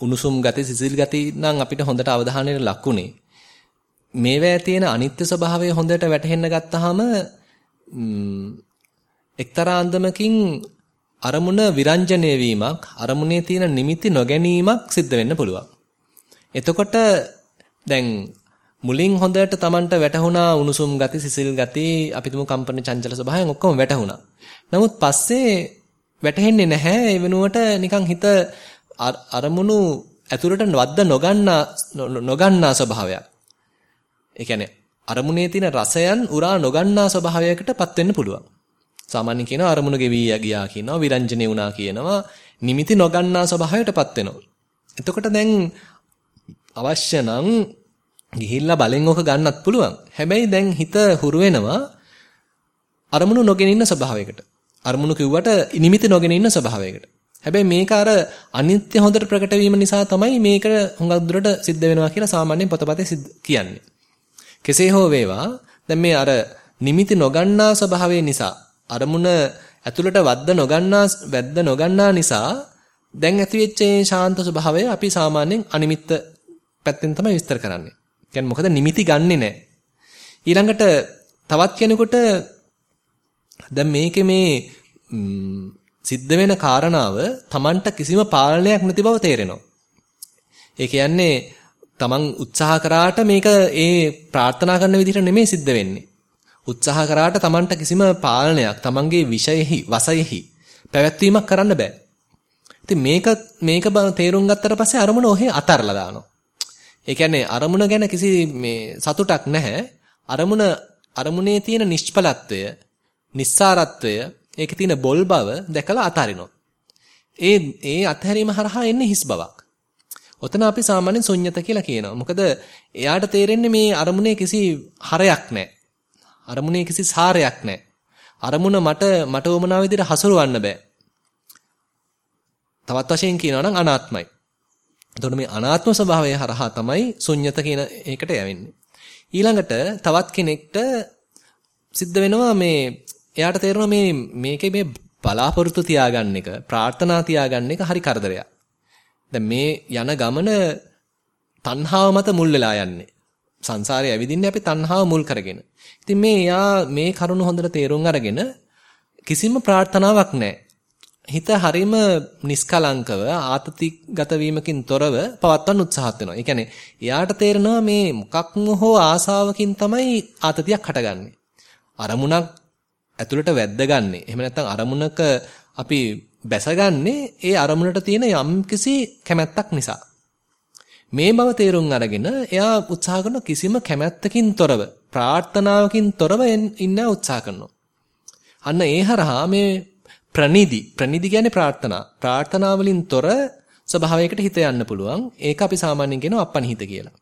උණුසුම් ගති සිසිල් ගති නම් අපිට හොඳට අවධානයට ලක්ුණේ මේවැය තියෙන අනිත්‍ය ස්වභාවය හොඳට වැටහෙන්න ගත්තාම එක්තරා අන්දමකින් අරමුණ විරංජනය වීමක් අරමුණේ තියෙන නිමිති නොගැනීමක් සිද්ධ වෙන්න පුළුවන්. එතකොට දැන් මුලින් හොඳට Tamanට වැටහුණා උණුසුම් ගති සිසිල් ගති අපි තුමු කම්පන චංචල ස්වභාවයන් ඔක්කොම වැටහුණා. නමුත් පස්සේ වැටහෙන්නේ නැහැ ඒ වෙනුවට නිකන් හිත අරමුණු ඇතුළට වද්ද නොගන්නා නොගන්නා ස්වභාවයක්. ඒ කියන්නේ අරමුණේ තියෙන රසයන් උරා නොගන්නා ස්වභාවයකටපත් වෙන්න පුළුවන්. සාමාන්‍ය කියන අරමුණ ගෙවි ගියා කියනවා විරංජනේ වුණා කියනවා නිමිති නොගන්නා ස්වභාවයටපත් වෙනවා. එතකොට දැන් අවශ්‍ය නම් ගිහිල්ලා බලෙන් ඕක ගන්නත් පුළුවන්. හැබැයි දැන් හිත හුරු වෙනවා අරමුණු නොගෙන ඉන්න ස්වභාවයකට. අරමුණු කිව්වට නිමිති නොගෙන ඉන්න ස්වභාවයකට. හැබැයි මේක අර අනිත්‍ය හොඳට ප්‍රකට වීම නිසා තමයි මේක හුඟක් දුරට සිද්ධ වෙනවා කියලා සාමාන්‍යයෙන් පොතපතේ කියන්නේ. කෙසේ හෝ වේවා දැන් මේ අර නිමිති නොගන්නා ස්වභාවය නිසා අරමුණ ඇතුළට වද්ද නොගන්නා වැද්ද නොගන්නා නිසා දැන් ඇතිවෙච්ච මේ ශාන්ත ස්වභාවය අපි සාමාන්‍යයෙන් අනිමිත්ත පැත්තෙන් තමයි විස්තර කරන්නේ. කියන්නේ මොකද නිමිති ගන්නෙ නැහැ. ඊළඟට තවත් කෙනෙකුට දැන් මේකේ මේ සිද්ධ වෙන කාරණාව Tamanට කිසිම පාලනයක් නැති බව තේරෙනවා. ඒ කියන්නේ Taman උත්සාහ කරාට මේක ඒ ප්‍රාර්ථනා කරන විදිහට නෙමෙයි සිද්ධ වෙන්නේ. උත්සාහ කරාට Tamanට කිසිම පාලනයක් Tamanගේ විෂයෙහි වසයෙහි පැවැත්වීමක් කරන්න බෑ. ඉතින් මේක මේක තේරුම් ගත්තට පස්සේ අරමුණ ඔහේ අතහැරලා දානවා. ඒ කියන්නේ අරමුණ ගැන කිසි මේ සතුටක් නැහැ. අරමුණ අරමුණේ තියෙන නිෂ්පලත්වය, නිස්සාරත්වය, ඒකේ තියෙන බොල් බව දැකලා අතාරිනවා. ඒ ඒ අත්හැරීම හරහා එන්නේ හිස් බවක්. ඔතන අපි සාමාන්‍යයෙන් ශුන්්‍යත කියලා කියනවා. මොකද එයාට තේරෙන්නේ මේ අරමුණේ කිසි හරයක් නැහැ. අරමුණේ කිසි සාරයක් නැහැ. අරමුණ මට මට වමනා විදිහට හසුරවන්න බෑ. තවත් වශයෙන් කියනවා නම් අනාත්මයි. එතකොට මේ අනාත්ම ස්වභාවය හරහා තමයි ශුන්්‍යත කියන එකට යවෙන්නේ. ඊළඟට තවත් කෙනෙක්ට සිද්ධ වෙනවා මේ එයාට තේරෙනවා මේ මේකේ මේ බලාපොරොත්තු තියාගන්න එක ප්‍රාර්ථනා තියාගන්න එක හරි කරදරයක්. දැන් මේ යන ගමන තණ්හාව මත මුල් වෙලා යන්නේ. සංසාරේ ඇවිදින්නේ අපි තණ්හාව මුල් කරගෙන. ඉතින් මේ යා මේ කරුණ හොඳට තේරුම් අරගෙන කිසිම ප්‍රාර්ථනාවක් නැහැ. හිත හරීම නිස්කලංකව ආතතිගත වීමකින් තොරව පවත්වන්න උත්සාහත් වෙනවා. ඒ කියන්නේ එයාට තේරෙනවා මේ මොකක්ම හෝ ආසාවකින් තමයි ආතතියක් හටගන්නේ. අරමුණක් ඇතුළට වැද්දගන්නේ. එහෙම නැත්නම් අරමුණක අපි බැසගන්නේ ඒ අරමුණට තියෙන යම්කිසි කැමැත්තක් නිසා. මේ බව තේරුම් අරගෙන එයා උත්සාහ කරන කිසිම කැමැත්තකින් තොරව ප්‍රාර්ථනාවකින් තොරව ඉන්න උත්සාහ කරනවා. අන්න ඒ හරහා මේ ප්‍රනිදි ප්‍රනිදි කියන්නේ ප්‍රාර්ථනා. ප්‍රාර්ථනා වලින් තොර ස්වභාවයකට හිත යන්න පුළුවන්. ඒක අපි සාමාන්‍යයෙන් කියනවා අපනිහිත කියලා.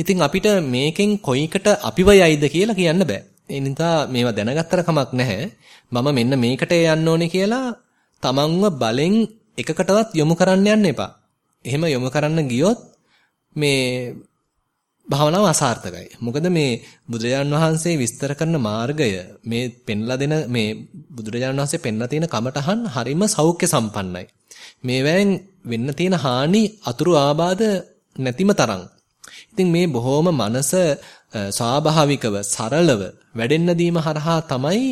ඉතින් අපිට මේකෙන් කොයිකට අපිව යයිද කියලා කියන්න බෑ. ඒ නිසා මේවා දැනගත්තර කමක් නැහැ. මම මෙන්න මේකට යන්න ඕනේ කියලා තමන්ව බලෙන් එකකටවත් යොමු කරන්න යන්න එපා. එහෙම යොමු කරන්න ගියොත් මේ භාවනාව අසාර්ථකයි. මොකද මේ බුදුරජාණන් වහන්සේ විස්තර කරන මාර්ගය මේ පෙන්ලා දෙන මේ බුදුරජාණන් වහන්සේ පෙන්ලා තියෙන කමටහන් හරිම සෞඛ්‍ය සම්පන්නයි. මේවෙන් වෙන්න තියෙන හානි අතුරු ආබාධ නැතිම තරම්. ඉතින් මේ බොහොම මනස ස්වාභාවිකව සරලව වැඩෙන්න දීම හරහා තමයි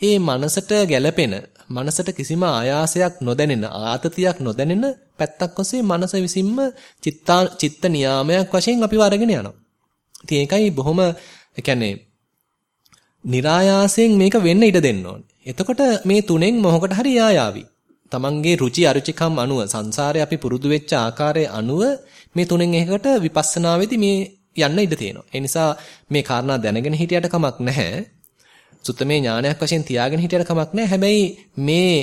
මේ මනසට ගැළපෙන මනසට කිසිම ආයාසයක් නොදැනෙන ආතතියක් නොදැනෙන පැත්තක් ඔස්සේ මනස විසින්ම චිත්තා චිත්ත නියාමයක් වශයෙන් අපිව අරගෙන යනවා. ඉතින් ඒකයි බොහොම ඒ කියන්නේ નિરાයාසයෙන් මේක වෙන්න ඉඩ දෙන්න ඕනේ. එතකොට මේ තුනෙන් මොහොකට හරි යායාවි. තමන්ගේ රුචි අරුචිකම් අනුව සංසාරේ අපි පුරුදු වෙච්ච ආකාරයේ අනුව මේ තුනෙන් එකකට විපස්සනාවේදී මේ යන්න ඉඩ තියෙනවා. ඒ නිසා මේ කාරණා දැනගෙන හිටියට කමක් නැහැ. සුත්තමේ ඥානයක් වශයෙන් තියාගෙන හිටියට කමක් නැහැ. හැබැයි මේ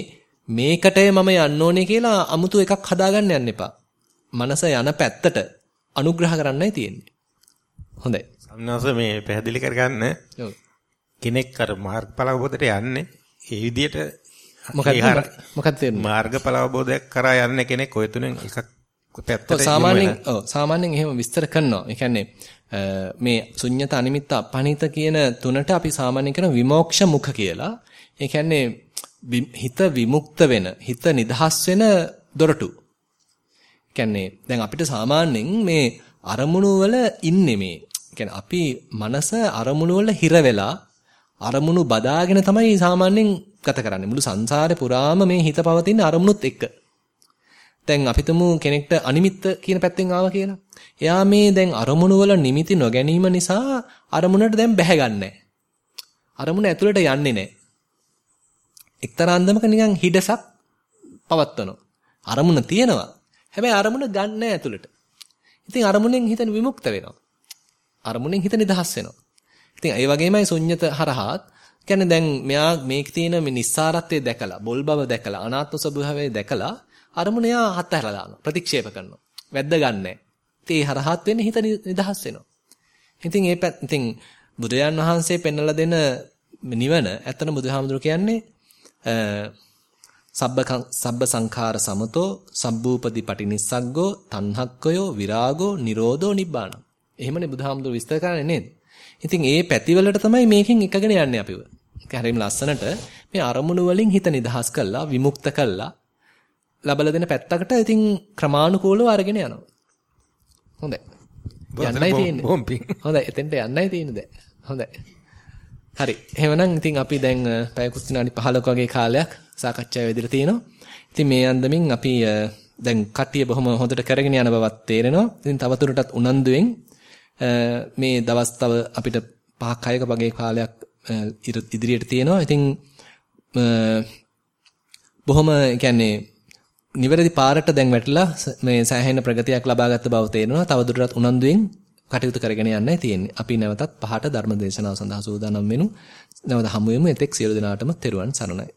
මේකටය මම යන්න ඕනේ කියලා 아무තු එකක් හදාගන්න යන්න එපා. මනස යන පැත්තට අනුග්‍රහ කරන්නයි තියෙන්නේ. හොඳයි. සම්නාස මේ පැහැදිලි කරගන්න. ඔව්. කෙනෙක් අර මාර්ගඵල අවබෝධයට යන්නේ ඒ විදිහට මොකක්ද මොකක්ද තේරුම මාර්ගඵල අවබෝධයක් කරා යන්නේ කෙනෙක් ඔය තුනෙන් එකක් පැත්තට සාමාන්‍යයෙන් ඔව් සාමාන්‍යයෙන් එහෙම විස්තර කරනවා. ඒ කියන්නේ මේ ශුන්්‍යත අනිමිත්ත අපහනිත කියන තුනට අපි සාමාන්‍යයෙන් කියන විමෝක්ෂ මුඛ කියලා. ඒ කියන්නේ හිත විමුක්ත වෙන, හිත නිදහස් වෙන දොරටු. කියන්නේ දැන් අපිට සාමාන්‍යයෙන් මේ අරමුණු වල ඉන්නේ මේ කියන්නේ අපි මනස අරමුණු වල හිර වෙලා අරමුණු බදාගෙන තමයි සාමාන්‍යයෙන් ගත කරන්නේ. මුළු සංසාරේ පුරාම මේ හිත පවතින අරමුණුත් එක්ක. දැන් අපි තුමු කෙනෙක්ට අනිමිත්ත කියන පැත්තෙන් ආවා කියලා. එයා මේ දැන් අරමුණු වල නිමිති නොගැනීම නිසා අරමුණට දැන් බැහැගන්නේ අරමුණ ඇතුළට යන්නේ නැහැ. එක්තරා අන්දමක නිකන් හිඩසක් පවත්වනවා. අරමුණ තියෙනවා. හැබැයි අරමුණ ගන්න නැහැ ඇතුළට. ඉතින් අරමුණෙන් හිත විමුක්ත වෙනවා. අරමුණෙන් හිත නිදහස් වෙනවා. ඉතින් ඒ වගේමයි ශුන්්‍යත හරහාත් කියන්නේ දැන් මෙයා මේක තියෙන මේ නිස්සාරත්වයේ දැකලා, බොල් බව දැකලා, අනාත්ම ස්වභාවය දැකලා අරමුණ එයා හත්හැරලා දානවා. ප්‍රතික්ෂේප කරනවා. වැද්ද ගන්නෑ. ඉතින් ඒ හරහාත් වෙන්නේ හිත නිදහස් වෙනවා. ඉතින් ඒ ඉතින් බුදුරජාන් වහන්සේ පෙන්වලා දෙන නිවන ඇත්තන බුදුහාමුදුරු කියන්නේ සබ්බ සබ්බ සංඛාර සමතෝ සම්බූපදි පටිනිස්සග්ගෝ තණ්හක්කයෝ විරාගෝ නිරෝධෝ නිබ්බාණං. එහෙමනේ බුදුහාමුදුරු විස්තර කරන්නේ නේද? ඉතින් ඒ පැතිවලට තමයි මේකෙන් එකගෙන යන්නේ අපිව. ඒක හරියම ලස්සනට මේ අරමුණු වලින් හිත නිදහස් කළා, විමුක්ත කළා. ලබලා දෙන පැත්තකට ඉතින් ක්‍රමානුකූලව අරගෙන යනවා. හොඳයි. යන්නයි තියෙන්නේ. හොඳයි. එතෙන්ට යන්නයි තියෙන්නේ දැන්. හොඳයි. හරි. එහෙමනම් ඉතින් අපි දැන් පැයකුත් විනාඩි 15ක වගේ කාලයක් සාකච්ඡාවේ ඉදිරිය තියෙනවා. ඉතින් මේ අන්දමින් අපි දැන් කට්ටිය බොහොම හොඳට කරගෙන යන බවක් තේරෙනවා. ඉතින් තවදුරටත් උනන්දුවෙන් මේ දවස් තව අපිට පහක් හයක වගේ කාලයක් ඉදිරියට තියෙනවා. ඉතින් බොහොම කියන්නේ නිවැරදි පාරට දැන් වැටලා මේ සෑහෙන ප්‍රගතියක් ලබාගත් බව තේරෙනවා. තවදුරටත් උනන්දුවෙන් කටයුතු කරගෙන යන්නයි තියෙන්නේ. අපි නැවතත් පහට ධර්ම දේශනාව සඳහා සූදානම් වෙනු. නැවත හමු වෙමු. එතෙක් සියලු දෙනාටම තෙරුවන් සරණයි.